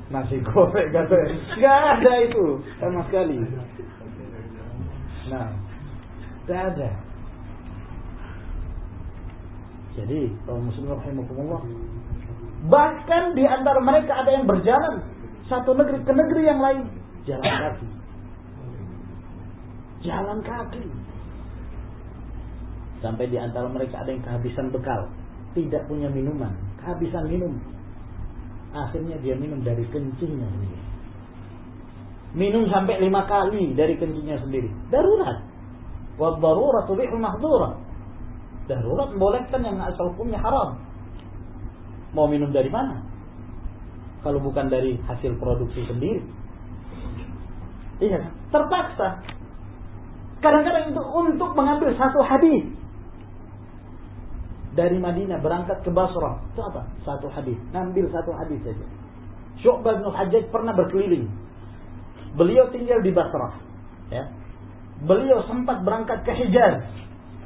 nasi goreng gitu nggak ada itu sama sekali nah nggak ada Jadi, kaum muslimin rahimakumullah, bahkan di antara mereka ada yang berjalan satu negeri ke negeri yang lain, jalan kaki. Jalan kaki. Sampai di antara mereka ada yang kehabisan bekal, tidak punya minuman, kehabisan minum. Akhirnya dia minum dari kencingnya sendiri. Minum sampai lima kali dari kencingnya sendiri. Darurat. Wa darurat tubihul mahdura. Darurat membolehkan yang asal hukumnya haram. Mau minum dari mana? Kalau bukan dari hasil produksi sendiri. Iya, terpaksa. Kadang-kadang itu untuk mengambil satu hadis dari Madinah berangkat ke Basrah. Itu apa? Satu hadis. Ngambil satu hadis saja. Syu'bah bin Hajjaj pernah berkeliling. Beliau tinggal di Basrah. Ya. Beliau sempat berangkat ke Hijaz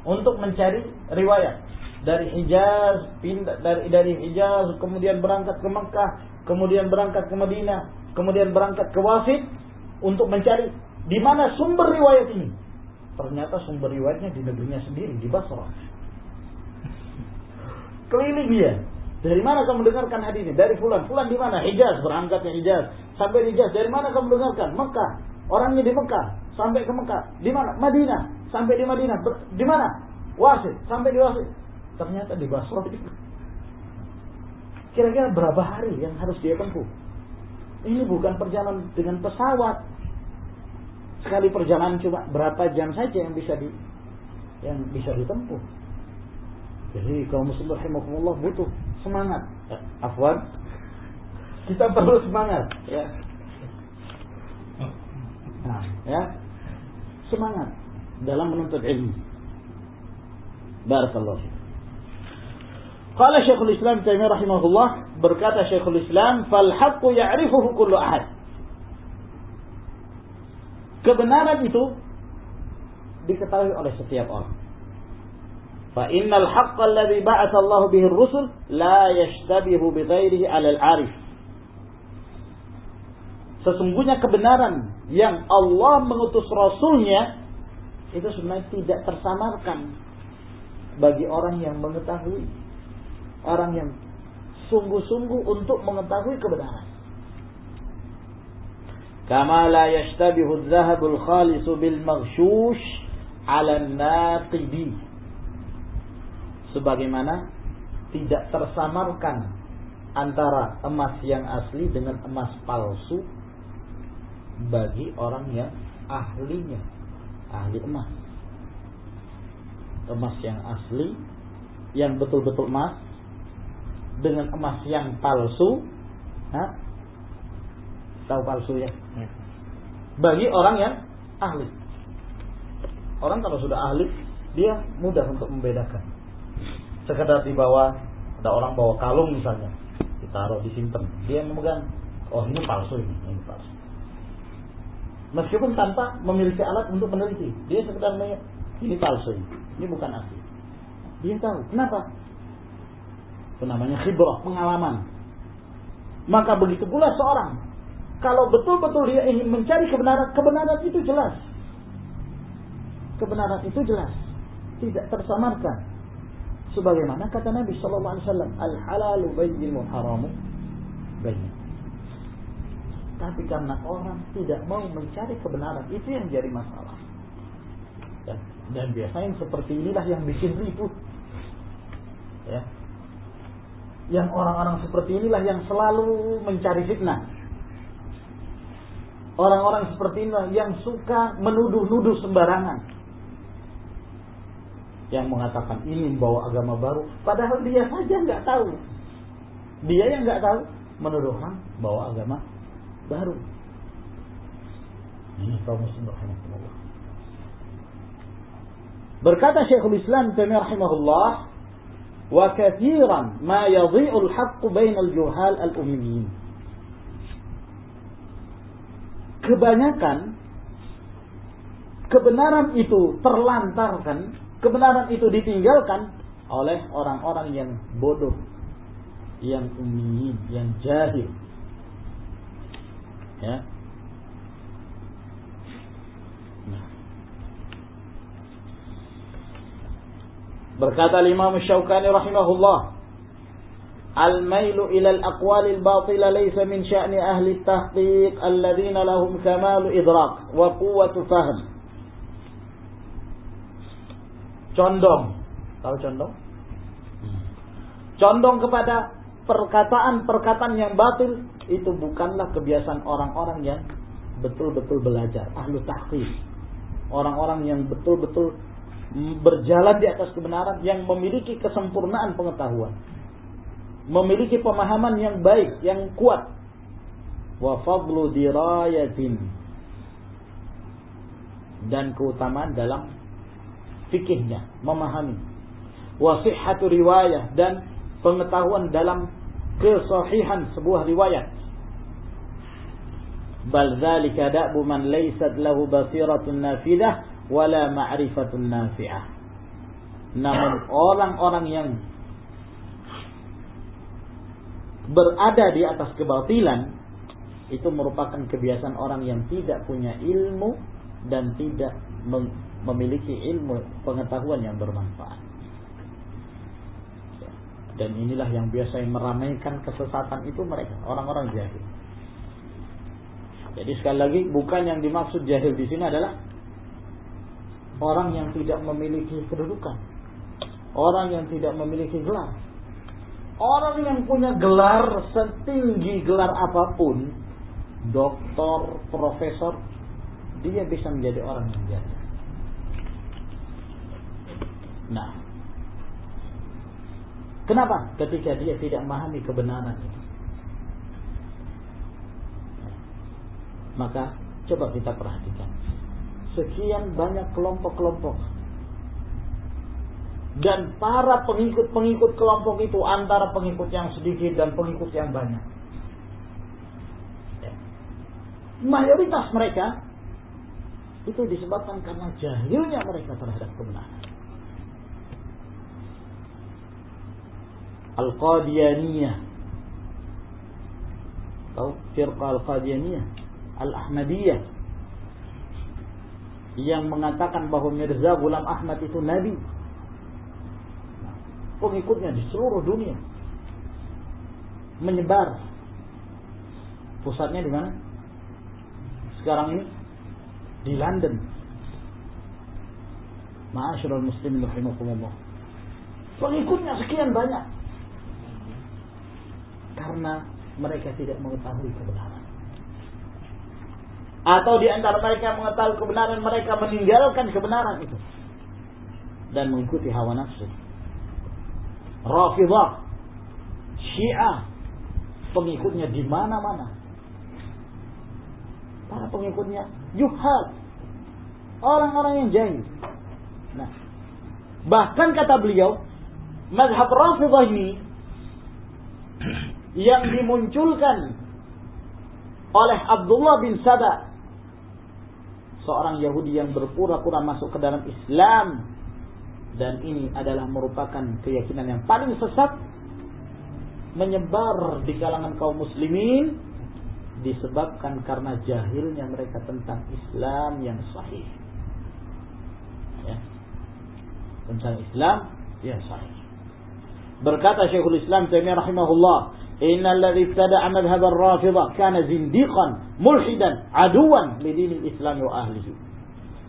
untuk mencari riwayat. Dari Hijaz pindah dari dari Hijaz kemudian berangkat ke Mekah kemudian berangkat ke Madinah kemudian berangkat ke Wasit untuk mencari di mana sumber riwayat ini. Ternyata sumber riwayatnya di negerinya sendiri di Basrah keliling dia. Dari mana kamu dengarkan hadis ini? Dari fulan. Fulan di mana? Hijaz berangkat ke Hijaz. Sampai di Hijaz dari mana kamu dengarkan? Mekah. Orangnya di Mekah. Sampai ke Mekah. Di mana? Madinah. Sampai di Madinah. Di mana Wasit sampai di Wasit. Ternyata di Basra kira-kira berapa hari yang harus dia tempuh? Ini bukan perjalanan dengan pesawat. Sekali perjalanan cuma berapa jam saja yang bisa di yang bisa ditempuh. Jadi kalau muslim rahimahumullah butuh semangat. Eh, afwan. Kita perlu semangat ya. Nah ya. Semangat dalam menuntut ilmu barakallahu Qala Syekhul Islam Taimiyah rahimahullah berkata Syekhul Islam fal haqqu ya'rifuhu kullu ahad. Kebenaran itu diketahui oleh setiap orang. Fa innal haqqa alladhi ba'atha Allah bihi ar-rusul la yashtabihu bi ghairihi 'ala al-'arif. Sesungguhnya kebenaran yang Allah mengutus rasulnya itu sebenarnya tidak tersamarkan bagi orang yang mengetahui orang yang sungguh-sungguh untuk mengetahui kebenaran. Kama la yashtabihu adh-dhahabul khalisu bil maghshush 'ala an-naqidi. Sebagaimana tidak tersamarkan antara emas yang asli dengan emas palsu bagi orang yang ahlinya, ahli emas. Emas yang asli yang betul-betul emas dengan emas yang palsu, ha? tahu palsu ya? ya? Bagi orang yang ahli. Orang kalau sudah ahli, dia mudah untuk membedakan. Sekedar di bawah, ada orang bawa kalung misalnya, ditaruh disimpan, dia memegang, oh ini palsu ini, ini palsu. Meskipun tanpa memiliki alat untuk meneliti, dia sekedar ini palsu ini, bukan asli. Dia tahu. Kenapa? Itu namanya khibrah, pengalaman. Maka begitu pula seorang kalau betul-betul dia ingin mencari kebenaran, kebenaran itu jelas. Kebenaran itu jelas, tidak tersamarkan. Sebagaimana kata Nabi Shallallahu Alaihi Wasallam, al halalu bayyinun haramu bayyin. Tapi karena orang tidak mau mencari kebenaran, itu yang jadi masalah. Dan biasanya seperti inilah yang bikin ribut. Ya, yang orang-orang seperti inilah yang selalu mencari fitnah. Orang-orang seperti inilah yang suka menuduh-nuduh sembarangan. Yang mengatakan ini membawa agama baru, padahal dia saja nggak tahu. Dia yang nggak tahu menuduh orang bawa agama baru. Ini kaum muslim. Berkata Syekhul Islam Taimiyah rahimahullah, "Wa katsiran ma yadhi'ul haqq bainal juhal al-ummiyin." Kebanyakan kebenaran itu terlantarkan, kebenaran itu ditinggalkan oleh orang-orang yang bodoh, yang ummiyin, yang jahil. Ya, Berkata Imam Syaukani rahimahullah, Al-mailu ila al-aqwal al-batila laysa min sya'ni ahli at-tahqiq alladhina lahum kamalu idrak wa quwwatu fahm. Condong. Tahu condong? Condong kepada perkataan-perkataan yang batil itu bukanlah kebiasaan orang-orang yang betul-betul belajar, ahlu tahqiq. Orang-orang yang betul-betul berjalan di atas kebenaran yang memiliki kesempurnaan pengetahuan. Memiliki pemahaman yang baik, yang kuat. Wa fadlu dirayatin. Dan keutamaan dalam fikihnya, memahami. Wa sihhatu riwayah dan pengetahuan dalam kesahihan sebuah riwayat. Bal dzalika da'bu man laysat lahu basiratun nafidah wala ma'rifatun nafi'ah. Namun orang-orang yang berada di atas kebatilan itu merupakan kebiasaan orang yang tidak punya ilmu dan tidak memiliki ilmu pengetahuan yang bermanfaat. Dan inilah yang biasa meramaikan kesesatan itu mereka, orang-orang jahil. Jadi sekali lagi bukan yang dimaksud jahil di sini adalah orang yang tidak memiliki kedudukan, orang yang tidak memiliki gelar. Orang yang punya gelar setinggi gelar apa pun, doktor, profesor, dia bisa menjadi orang yang jahil. Nah, Kenapa? Ketika dia tidak memahami kebenaran itu. Maka coba kita perhatikan. Sekian banyak kelompok-kelompok. Dan para pengikut-pengikut kelompok itu antara pengikut yang sedikit dan pengikut yang banyak. Ya. Mayoritas mereka itu disebabkan karena jahilnya mereka terhadap kebenaran. Al-Qadianiyah. Tahu firqa Al-Qadianiyah, Al-Ahmadiyah yang mengatakan bahwa Mirza Ghulam Ahmad itu nabi. Pengikutnya di seluruh dunia menyebar. Pusatnya di mana? Sekarang ini di London. Ma'asyiral muslimin rahimakumullah. Pengikutnya sekian banyak karena mereka tidak mengetahui kebenaran. Atau di antara mereka mengetahui kebenaran, mereka meninggalkan kebenaran itu dan mengikuti hawa nafsu. Rafidah, Syiah, pengikutnya di mana-mana. Para pengikutnya yuhal, orang-orang yang jahil. Nah, bahkan kata beliau, mazhab Rafidah ini yang dimunculkan oleh Abdullah bin Sada seorang Yahudi yang berpura-pura masuk ke dalam Islam. Dan ini adalah merupakan keyakinan yang paling sesat. Menyebar di kalangan kaum muslimin. Disebabkan karena jahilnya mereka tentang Islam yang sahih. Ya. tentang Islam yang sahih. Berkata Syekhul Islam Taimiyah rahimahullah إن الذي ابتدع مذهب الرافضة كان زنديقا ملحدا عدوا لدين الإسلام وأهله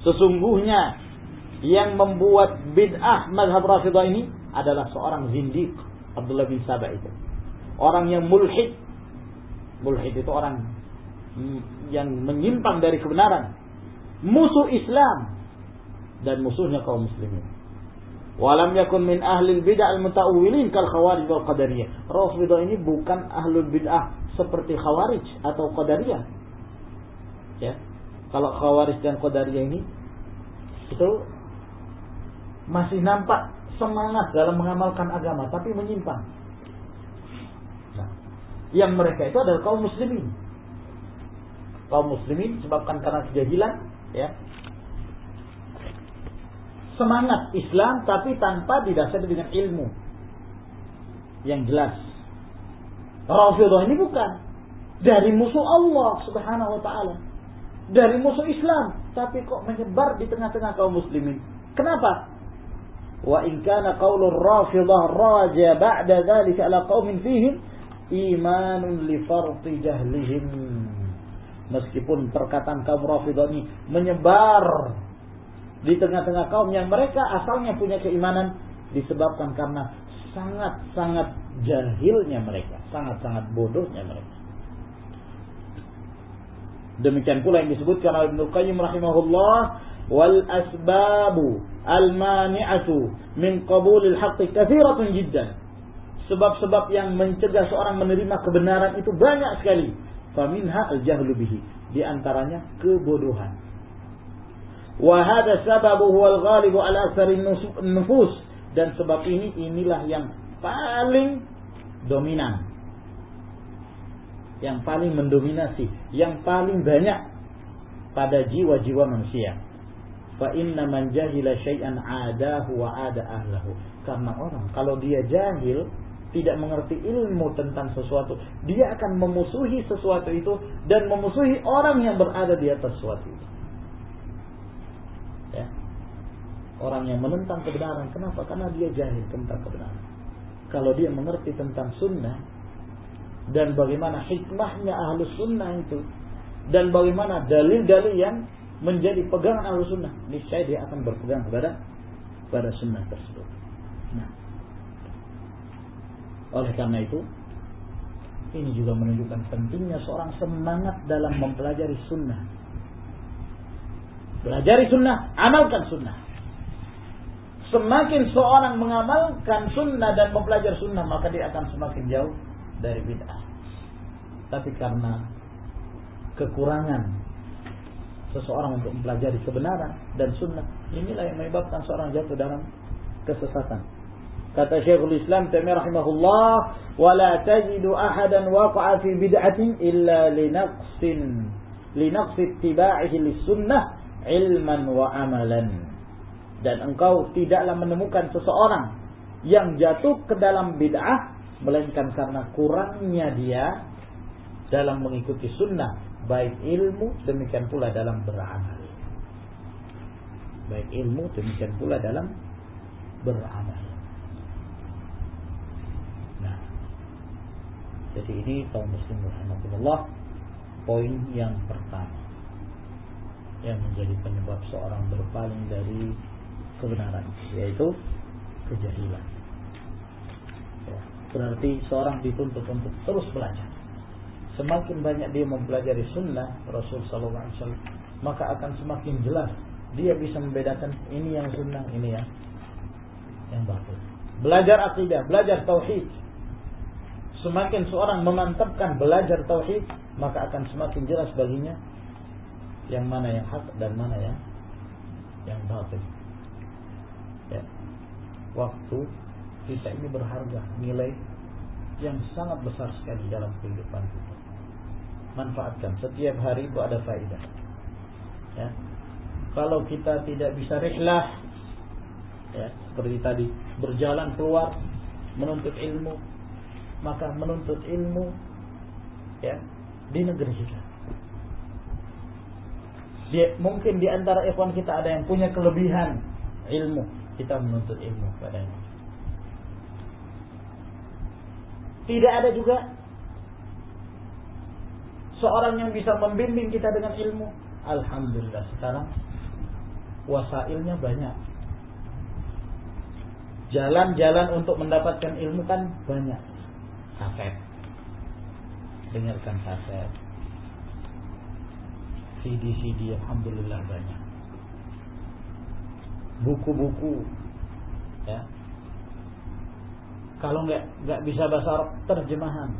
Sesungguhnya yang membuat bid'ah mazhab Rafidah ini adalah seorang zindiq Abdullah bin Sabah itu. Orang yang mulhid. Mulhid itu orang yang menyimpang dari kebenaran. Musuh Islam dan musuhnya kaum muslimin. Walam yakun min ahli bid'ah al-muta'awwilin kal khawarij wal qadariyah. Rafidah ini bukan ahlul bid'ah seperti khawarij atau qadariyah. Ya. Kalau khawarij dan qadariyah ini itu masih nampak semangat dalam mengamalkan agama tapi menyimpang. Nah, yang mereka itu adalah kaum muslimin. Kaum muslimin sebabkan karena kejahilan ya semangat Islam tapi tanpa didasari dengan ilmu yang jelas. Rafidah ini bukan dari musuh Allah Subhanahu wa taala. Dari musuh Islam, tapi kok menyebar di tengah-tengah kaum muslimin. Kenapa? wa in kana qaulur rafidah raja ba'da dzalika ala qaumin fihim imanun li farti jahlihim meskipun perkataan kaum rafidah ini menyebar di tengah-tengah kaum yang mereka asalnya punya keimanan disebabkan karena sangat-sangat jahilnya mereka, sangat-sangat bodohnya mereka. Demikian pula yang disebutkan oleh Ibnu Qayyim rahimahullah wal asbabu al mani'atu min qabulil haqqi katsiratun jiddan. Sebab-sebab yang mencegah seorang menerima kebenaran itu banyak sekali. Faminha al-jahlu bihi. Di antaranya kebodohan. Wa hadha sababu huwa al-ghalibu ala aktsarin nufus dan sebab ini inilah yang paling dominan yang paling mendominasi, yang paling banyak pada jiwa-jiwa manusia. Fa inna man jahila syai'an adahu wa ada ahlahu. Karena orang kalau dia jahil, tidak mengerti ilmu tentang sesuatu, dia akan memusuhi sesuatu itu dan memusuhi orang yang berada di atas sesuatu itu. Ya. Orang yang menentang kebenaran, kenapa? Karena dia jahil tentang kebenaran. Kalau dia mengerti tentang sunnah, dan bagaimana hikmahnya ahlu sunnah itu dan bagaimana dalil-dalil yang menjadi pegangan ahlu sunnah niscaya dia akan berpegang kepada pada sunnah tersebut. Nah. Oleh karena itu ini juga menunjukkan pentingnya seorang semangat dalam mempelajari sunnah. Pelajari sunnah amalkan sunnah semakin seorang mengamalkan sunnah dan mempelajari sunnah maka dia akan semakin jauh dari bid'ah. Tapi karena kekurangan seseorang untuk mempelajari kebenaran dan sunnah, inilah yang menyebabkan seorang jatuh dalam kesesatan. Kata Syekhul Islam Taimiyah rahimahullah, "Wala tajidu ahadan waqa'a fi bid'atin illa linaqsin linaqsi ittiba'ihi lis-sunnah ilman wa amalan." Dan engkau tidaklah menemukan seseorang yang jatuh ke dalam bid'ah melainkan karena kurangnya dia dalam mengikuti sunnah. Baik ilmu demikian pula dalam beramal. Baik ilmu demikian pula dalam beramal. Nah. Jadi ini kaum muslim rahmatullah poin yang pertama yang menjadi penyebab seorang berpaling dari kebenaran yaitu kejahilan Berarti seorang dituntut untuk terus belajar. Semakin banyak dia mempelajari sunnah Rasul Wasallam, maka akan semakin jelas dia bisa membedakan ini yang sunnah, ini yang yang batil. Belajar akidah, belajar tauhid. Semakin seorang memantapkan belajar tauhid, maka akan semakin jelas baginya yang mana yang hak dan mana yang yang batil. Waktu kita ini berharga nilai yang sangat besar sekali dalam kehidupan kita. Manfaatkan setiap hari itu ada faedah. Ya. Kalau kita tidak bisa rihlah ya seperti tadi berjalan keluar menuntut ilmu maka menuntut ilmu ya di negeri kita. Dia, mungkin di antara ikhwan kita ada yang punya kelebihan ilmu kita menuntut ilmu padanya Tidak ada juga seorang yang bisa membimbing kita dengan ilmu. Alhamdulillah sekarang wasailnya banyak. Jalan-jalan untuk mendapatkan ilmu kan banyak. Kaset. Dengarkan kaset. CD-CD Alhamdulillah banyak. Buku-buku. Ya, kalau nggak nggak bisa bahasa Arab, terjemahan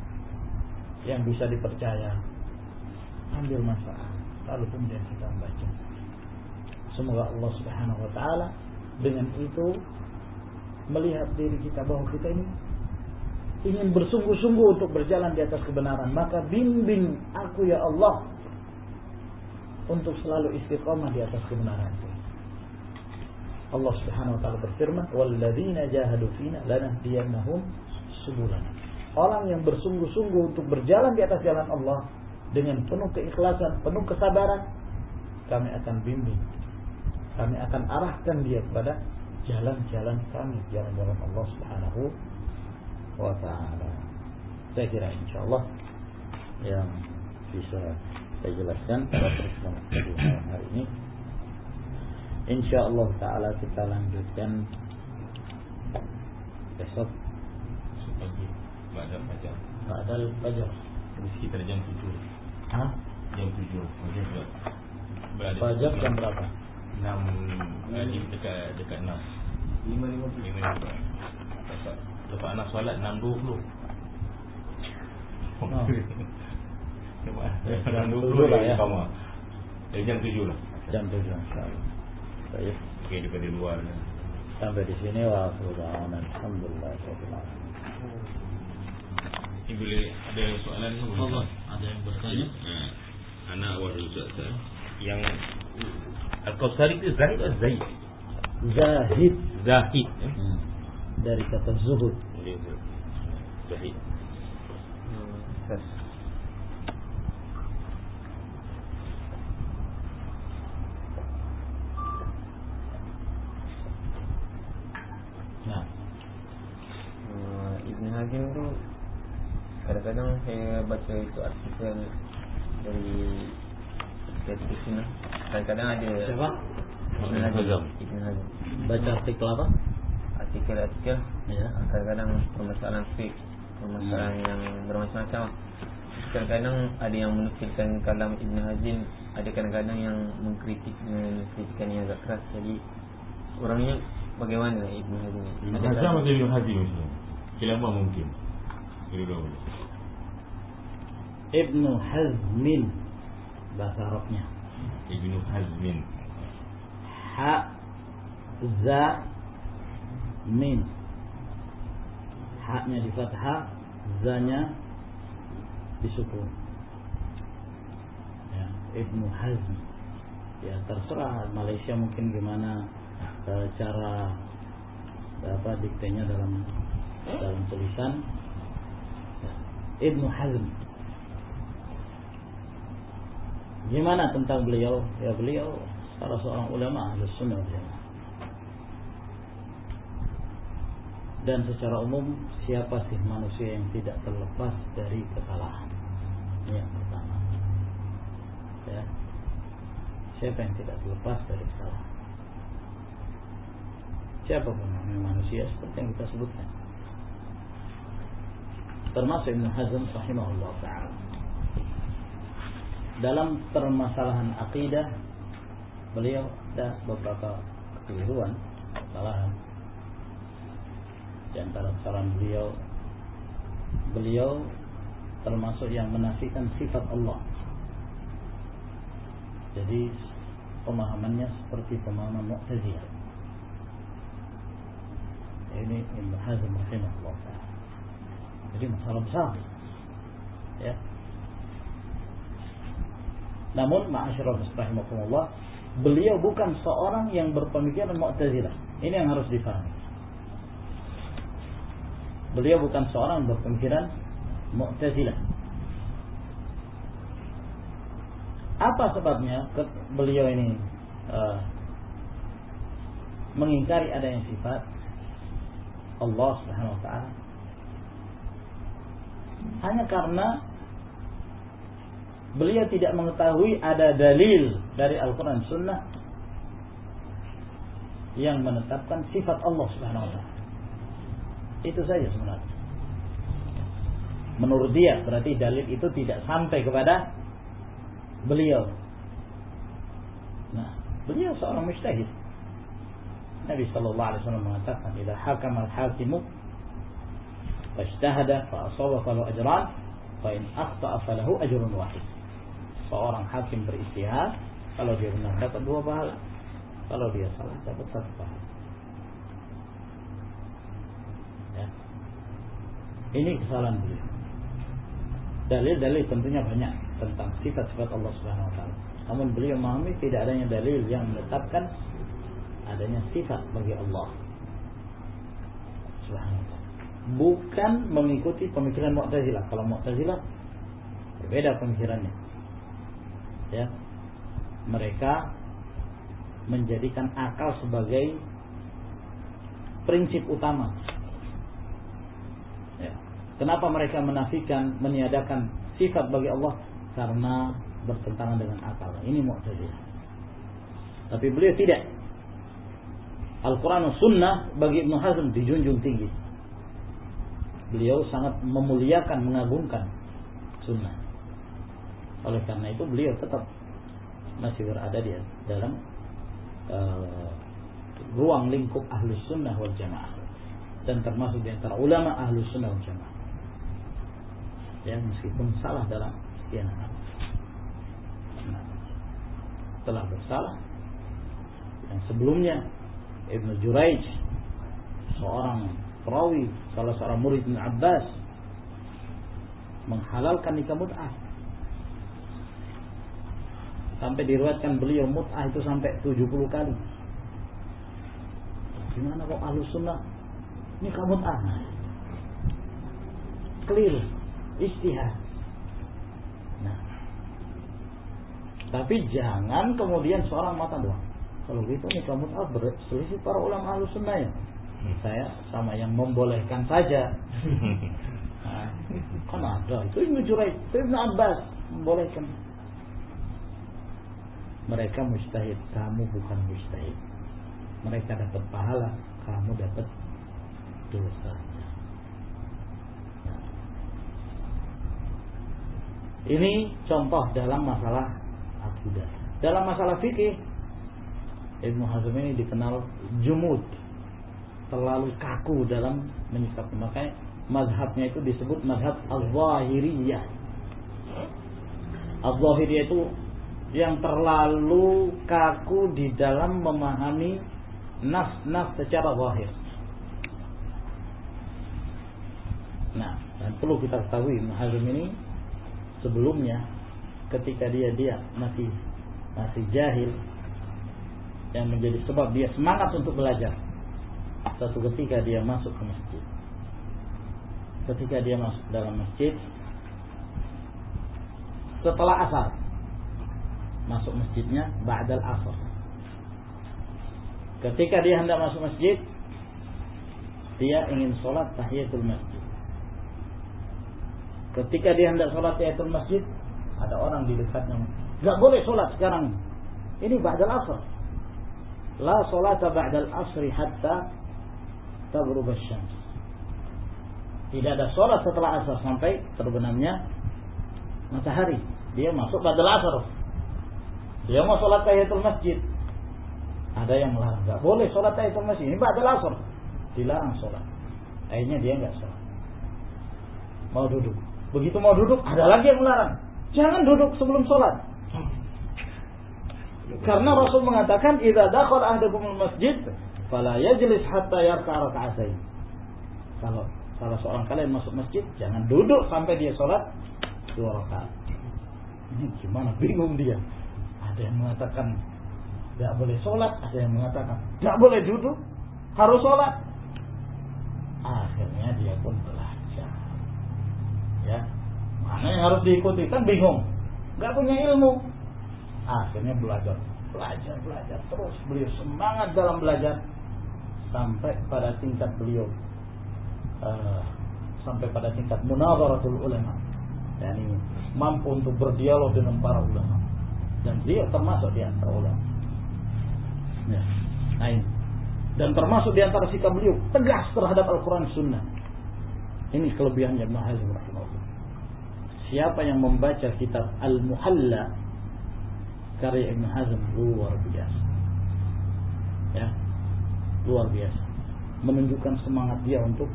yang bisa dipercaya. Ambil manfaat, lalu kemudian kita membaca. Semoga Allah Subhanahu Wa Taala dengan itu melihat diri kita bahwa kita ini ingin bersungguh-sungguh untuk berjalan di atas kebenaran, maka bimbing aku ya Allah untuk selalu istiqomah di atas kebenaran. Allah Subhanahu wa taala berfirman, "Walladzina jahadu fina lanahdiyannahum subulana." Orang yang bersungguh-sungguh untuk berjalan di atas jalan Allah dengan penuh keikhlasan, penuh kesabaran, kami akan bimbing. Kami akan arahkan dia kepada jalan-jalan kami, jalan-jalan Allah Subhanahu wa taala. Saya kira insyaallah yang bisa saya jelaskan pada pertemuan hari ini. Insyaallah taala kita lanjutkan besok Pagi. Badan fajar. Ba'dal Fajar. Di sekitar jam 7. Hah? Jam 7. Fajar ber- berada. Fajar jam berapa? 6 eh, di- dekat dekat 6. Lima lima puluh. 5 lepas. Anak solat 6.20. Oh. Lepas Ya, jam jam 6.20 tujuh lah ya. Eh, jam 7 lah. Jam 7 insyaallah. Baik. Okey daripada luar. Sampai di sini wa alhamdulillah alhamdulillah Ini boleh ada soalan? Allah ada yang bertanya? Ha, anak awal dulu Ustaz. Yang Al-Kausari itu Zahid atau Zaid? Zahid Zahid. Eh? hmm. dari kata zuhud. Zahid. Zahid. Kadang-kadang saya baca itu artikel dari sini. Kadang-kadang ada siapa? Ibn. Hazm. Ibn. Baca artikel apa? Artikel-artikel Ya. uh, kadang-kadang permasalahan fake, permasalahan yang bermacam-macam. Kadang-kadang ada yang menukilkan kalam Ibn Hazim, ada kadang-kadang yang mengkritik dengan kritikan yang agak keras. Jadi orangnya bagaimana Ibn Hazim ni? Ibn Hazm atau Ibn mesti? Kilama mungkin. Dua-dua boleh. Ibnu Hazmin bahasa Arabnya. Ibn Hazmin. Ha za min. Haknya di fathah, zanya disukun. Ya, Ibnu Hazm. Ya terserah Malaysia mungkin gimana eh, cara apa diktenya dalam dalam tulisan Ya, Ibnu Hazm. Gimana tentang beliau? Ya beliau salah seorang ulama ahli sunnah. Dan secara umum siapa sih manusia yang tidak terlepas dari kesalahan? Ini yang pertama. Ya. Siapa yang tidak terlepas dari kesalahan? Siapa pun manusia seperti yang kita sebutkan. Termasuk Ibn Hazm rahimahullah ta'ala. Dalam permasalahan akidah beliau ada beberapa kekeliruan, kesalahan. Di antara kesalahan beliau, beliau termasuk yang menafikan sifat Allah. Jadi pemahamannya seperti pemahaman Mu'tazilah. Ini Ibn Hazm rahimahullah. Jadi masalah besar. Ya. Namun ma'asyiral rahimakumullah, beliau bukan seorang yang berpemikiran Mu'tazilah. Ini yang harus difahami. Beliau bukan seorang yang berpemikiran Mu'tazilah. Apa sebabnya beliau ini uh, mengingkari adanya sifat Allah Subhanahu wa taala? Hanya karena beliau tidak mengetahui ada dalil dari Al-Quran Sunnah yang menetapkan sifat Allah Subhanahu Wa Taala. Itu saja sebenarnya. Menurut dia berarti dalil itu tidak sampai kepada beliau. Nah, beliau seorang mujtahid. Nabi Shallallahu Alaihi Wasallam mengatakan, "Jika hakam al-hakimu fajtahada fa asaba falahu ajran, fa falahu ajrun wahid." Seorang hakim beristihad, kalau dia benar dapat dua pahala, kalau dia salah dapat satu pahala. Ya. Ini kesalahan beliau. Dalil-dalil tentunya banyak tentang sifat-sifat Allah Subhanahu wa taala. Namun beliau memahami tidak adanya dalil yang menetapkan adanya sifat bagi Allah Subhanahu wa. Bukan mengikuti pemikiran Mu'tazilah. Kalau Mu'tazilah berbeda pemikirannya. Ya. Mereka menjadikan akal sebagai prinsip utama. Ya. Kenapa mereka menafikan, meniadakan sifat bagi Allah? Karena bertentangan dengan akal. Ini Mu'tazilah. Tapi beliau tidak. Al-Quran Sunnah bagi Ibn Hazm dijunjung tinggi. Beliau sangat memuliakan, mengagungkan Sunnah. Oleh karena itu beliau tetap masih berada di dalam uh, ruang lingkup ahlu sunnah wal jamaah. Dan termasuk di antara ulama ahlu sunnah wal jamaah. Ya meskipun salah dalam sekian hal nah, telah bersalah. Yang sebelumnya Ibnu Juraij seorang perawi salah seorang murid Ibn Abbas menghalalkan nikah mut'ah sampai diriwayatkan beliau mut'ah itu sampai 70 kali. Gimana kok ahlu sunnah? Nikah mut'ah? Keliru istihad? Nah. Tapi jangan kemudian seorang mata doang. Kalau gitu nih kamu tahu berselisih para ulama ahlu sunnah ya. Saya sama yang membolehkan saja. Nah, kan ada. Itu Ibnu Juraij, itu Ibnu Abbas. Membolehkan. Mereka mustahid, kamu bukan mustahid. Mereka dapat pahala, kamu dapat dosa. Nah. Ini contoh dalam masalah akidah. Dalam masalah fikih Ibnu Hazm ini dikenal jumud terlalu kaku dalam menyikapi makanya mazhabnya itu disebut mazhab al-zahiriyah al-zahiriyah itu yang terlalu kaku di dalam memahami nas-nas secara zahir nah dan perlu kita ketahui Hazm ini sebelumnya ketika dia dia masih masih jahil yang menjadi sebab dia semangat untuk belajar. Satu ketika dia masuk ke masjid. Ketika dia masuk dalam masjid setelah asar masuk masjidnya ba'dal asar. Ketika dia hendak masuk masjid dia ingin sholat tahiyatul masjid. Ketika dia hendak sholat tahiyatul masjid ada orang di dekatnya. Gak boleh sholat sekarang. Ini ba'dal asar La salata ba'dal asri hatta taghrub syams. Tidak ada sholat setelah asar sampai terbenamnya matahari. Dia masuk pada asar. Dia mau sholat tahiyatul masjid. Ada yang melarang. Gak boleh sholat tahiyatul masjid. Ini pada asar. Dilarang sholat. Akhirnya dia nggak sholat. Mau duduk. Begitu mau duduk, ada lagi yang melarang. Jangan duduk sebelum sholat. Karena Rasul mengatakan idza dakhala ahadakumul masjid fala yajlis hatta yarka raka'atain. Kalau salah seorang kalian masuk masjid jangan duduk sampai dia sholat dua rakaat. Ini gimana? Bingung dia. Ada yang mengatakan tidak boleh sholat, ada yang mengatakan tidak boleh duduk, harus sholat. Akhirnya dia pun belajar. Ya, mana yang harus diikuti? Kan bingung, nggak punya ilmu. Akhirnya belajar. Belajar belajar terus. Beliau semangat dalam belajar. Sampai pada tingkat beliau uh, sampai pada tingkat munawaratul ulama. Yakni mampu untuk berdialog dengan para ulama dan beliau termasuk di antara ulama ya. nah ini dan termasuk di antara sikap beliau tegas terhadap Al-Quran Sunnah ini kelebihannya Ibn Hazm siapa yang membaca kitab Al-Muhalla karya Ibn Hazm luar biasa. Ya, luar biasa. Menunjukkan semangat dia untuk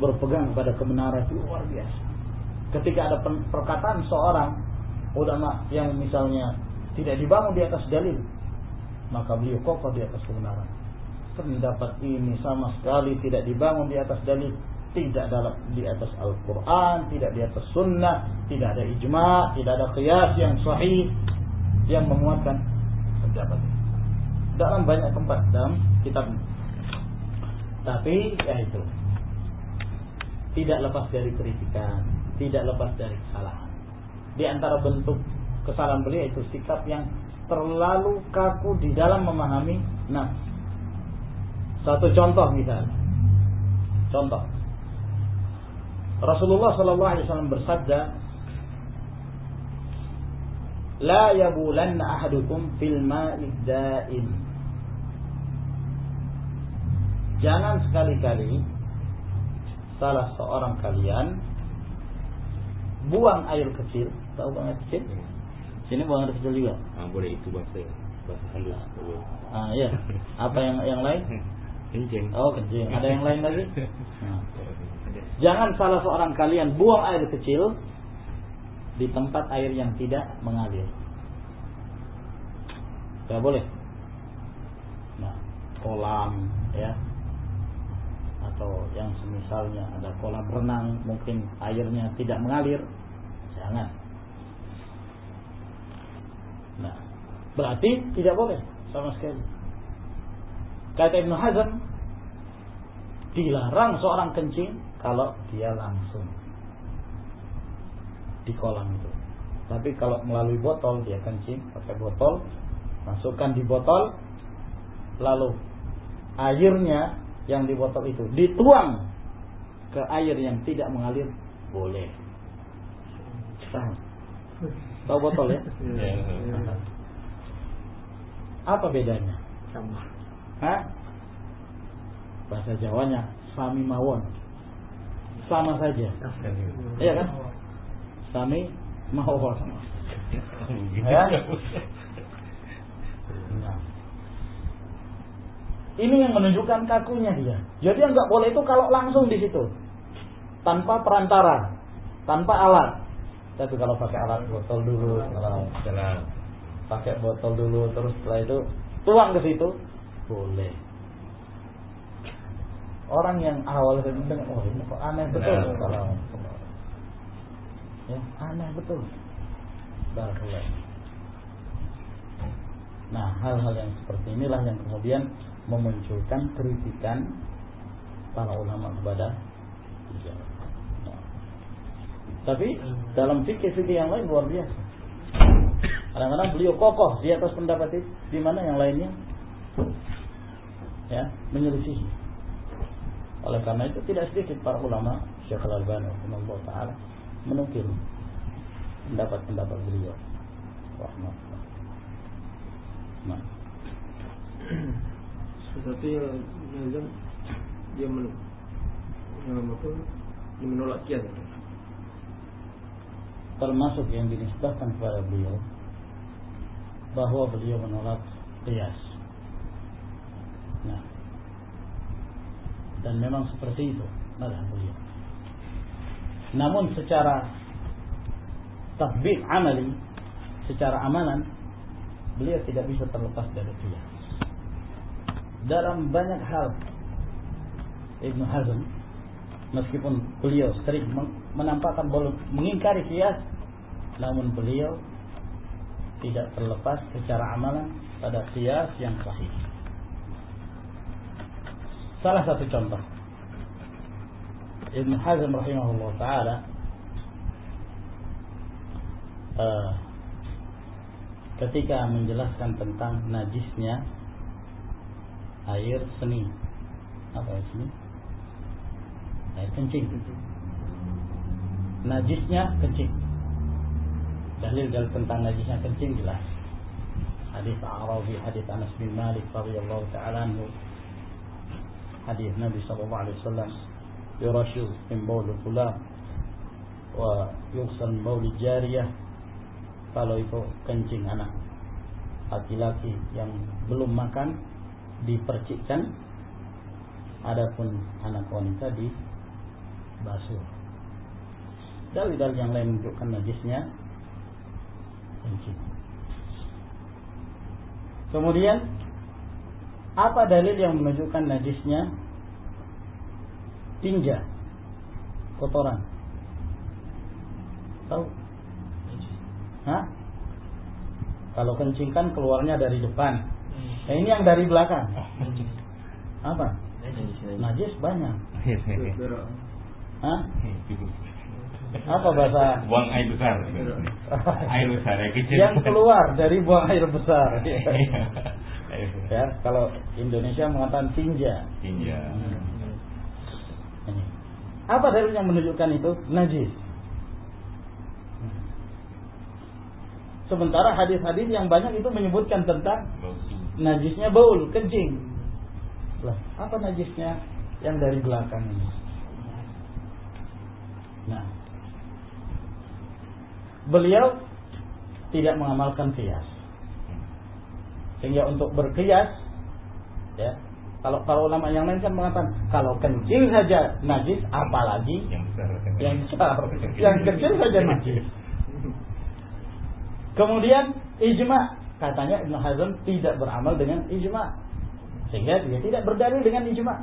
berpegang pada kebenaran itu luar biasa. Ketika ada perkataan seorang ulama yang misalnya tidak dibangun di atas dalil, maka beliau kokoh di atas kebenaran. Pendapat ini sama sekali tidak dibangun di atas dalil, tidak dalam di atas Al-Quran, tidak di atas Sunnah, tidak ada ijma, tidak ada qiyas yang sahih, yang menguatkan pendapat dalam banyak tempat dalam kitab tapi ya itu. Tidak lepas dari kritikan tidak lepas dari kesalahan di antara bentuk kesalahan beliau itu sikap yang terlalu kaku di dalam memahami nafs. Satu contoh misalnya. Contoh. Rasulullah sallallahu alaihi wasallam bersabda, "La yabulanna ahadukum fil ma'id da'im." Jangan sekali-kali salah seorang kalian buang air kecil tahu buang air kecil? Sini buang air kecil juga. Ah, boleh itu bahasa bahasa halus. Boleh. Ah iya. Apa yang yang lain? Kencing. Oh kencing. Ada yang lain lagi? Nah. Jangan salah seorang kalian buang air kecil di tempat air yang tidak mengalir. Tidak boleh. Nah, kolam ya atau yang semisalnya ada kolam renang mungkin airnya tidak mengalir jangan nah berarti tidak boleh sama sekali kata Ibnu Hazm dilarang seorang kencing kalau dia langsung di kolam itu. Tapi kalau melalui botol dia kencing pakai botol, masukkan di botol, lalu airnya yang di botol itu dituang ke air yang tidak mengalir boleh. Tahu? Tahu botol ya? Ya. Apa bedanya? Sama. Hah? Bahasa Jawanya sami mawon. Sama saja. Iya kan? Sami mawon. Ya? Nah. Ini yang menunjukkan kakunya dia. Jadi yang nggak boleh itu kalau langsung di situ, tanpa perantara, tanpa alat. Tapi kalau pakai alat botol dulu, kalau Salah. pakai botol dulu, terus setelah itu tuang ke situ, boleh. Orang yang awal dengar, oh ini kok aneh betul Nah. kalau ya aneh betul. Barakallah. Nah, hal-hal yang seperti inilah yang kemudian memunculkan kritikan para ulama kepada beliau. Tapi dalam fikih-fikih yang lain luar biasa. Kadang-kadang beliau kokoh di atas pendapat itu, di mana yang lainnya ya menyelisihi. Oleh karena itu tidak sedikit para ulama Syekh Al-Albani rahimahullah taala menukil pendapat-pendapat beliau. Rahmatullah. Nah, Sesuatu yang dia men yang apa? Dia menolak kias. Termasuk yang dinisbahkan kepada beliau bahwa beliau menolak qiyas. Nah, dan memang seperti itu madhab beliau. Namun secara tatbik amali, secara amalan, beliau tidak bisa terlepas dari qiyas. Dalam banyak hal, Ibnu Hazm meskipun beliau sering menampakkan belum mengingkari kias namun beliau tidak terlepas secara amalan pada kias yang sahih. Salah satu contoh. Ibn Hazm rahimahullah taala eh, ketika menjelaskan tentang najisnya air seni. Apa ya seni? Air kencing najisnya kencing. Dalil dalil tentang najisnya kencing jelas. Hadis Arabi hadis Anas bin Malik radhiyallahu taala anhu. Hadis Nabi sallallahu alaihi wasallam yurashu min bawl fulan wa yughsal bawl jariyah. Kalau itu kencing anak laki-laki yang belum makan dipercikkan adapun anak wanita di basuh. Dalil-dalil yang lain menunjukkan najisnya kencing. Kemudian apa dalil yang menunjukkan najisnya tinja kotoran? Tahu? Hah? Kalau kencing kan keluarnya dari depan. Nah, ini yang dari belakang. Apa? Najis banyak. Hah? Apa bahasa Buang air besar. air besar, air kecil. yang keluar dari buang air besar? Iya. Ya, kalau Indonesia mengatakan tinja. Tinja. Apa dalil yang menunjukkan itu? Najis. Sementara hadis-hadis yang banyak itu menyebutkan tentang najisnya baul, kencing. Lah, apa najisnya yang dari belakang ini? Nah, beliau tidak mengamalkan kias. Sehingga untuk berkias, ya, kalau para ulama yang lain kan mengatakan kalau kencing saja najis, apalagi yang besar. yang besar, yang kecil saja najis. Kemudian ijma katanya Ibn Hazm tidak beramal dengan ijma sehingga dia tidak berdalil dengan ijma.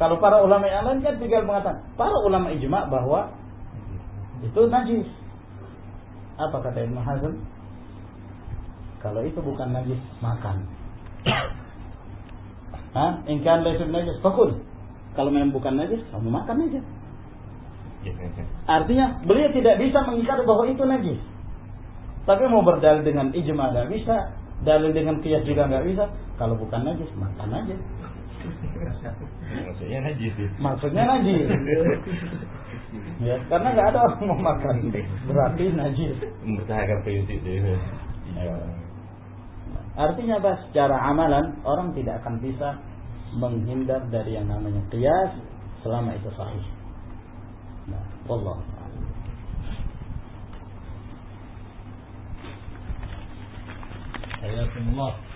Kalau para ulama yang lain kan tinggal mengatakan para ulama ijma bahwa itu najis. Apa kata Ibn Hazm? Kalau itu bukan najis, makan. Hah? Ingkan lesun najis, fakul. Kalau memang bukan najis, kamu makan aja. Ya, ya, ya. Artinya beliau tidak bisa mengingkari bahwa itu najis. Tapi mau berdalil dengan ijma nggak bisa, dalil dengan kias juga nggak bisa. Kalau bukan najis, makan aja. Maksudnya najis. Maksudnya najis. ya, karena nggak ada orang mau makan, berarti najis. Mempertahankan prinsip dia. Ya. Artinya apa? Secara amalan orang tidak akan bisa menghindar dari yang namanya kias selama itu sahih. Nah, Allah. Hayakumullah.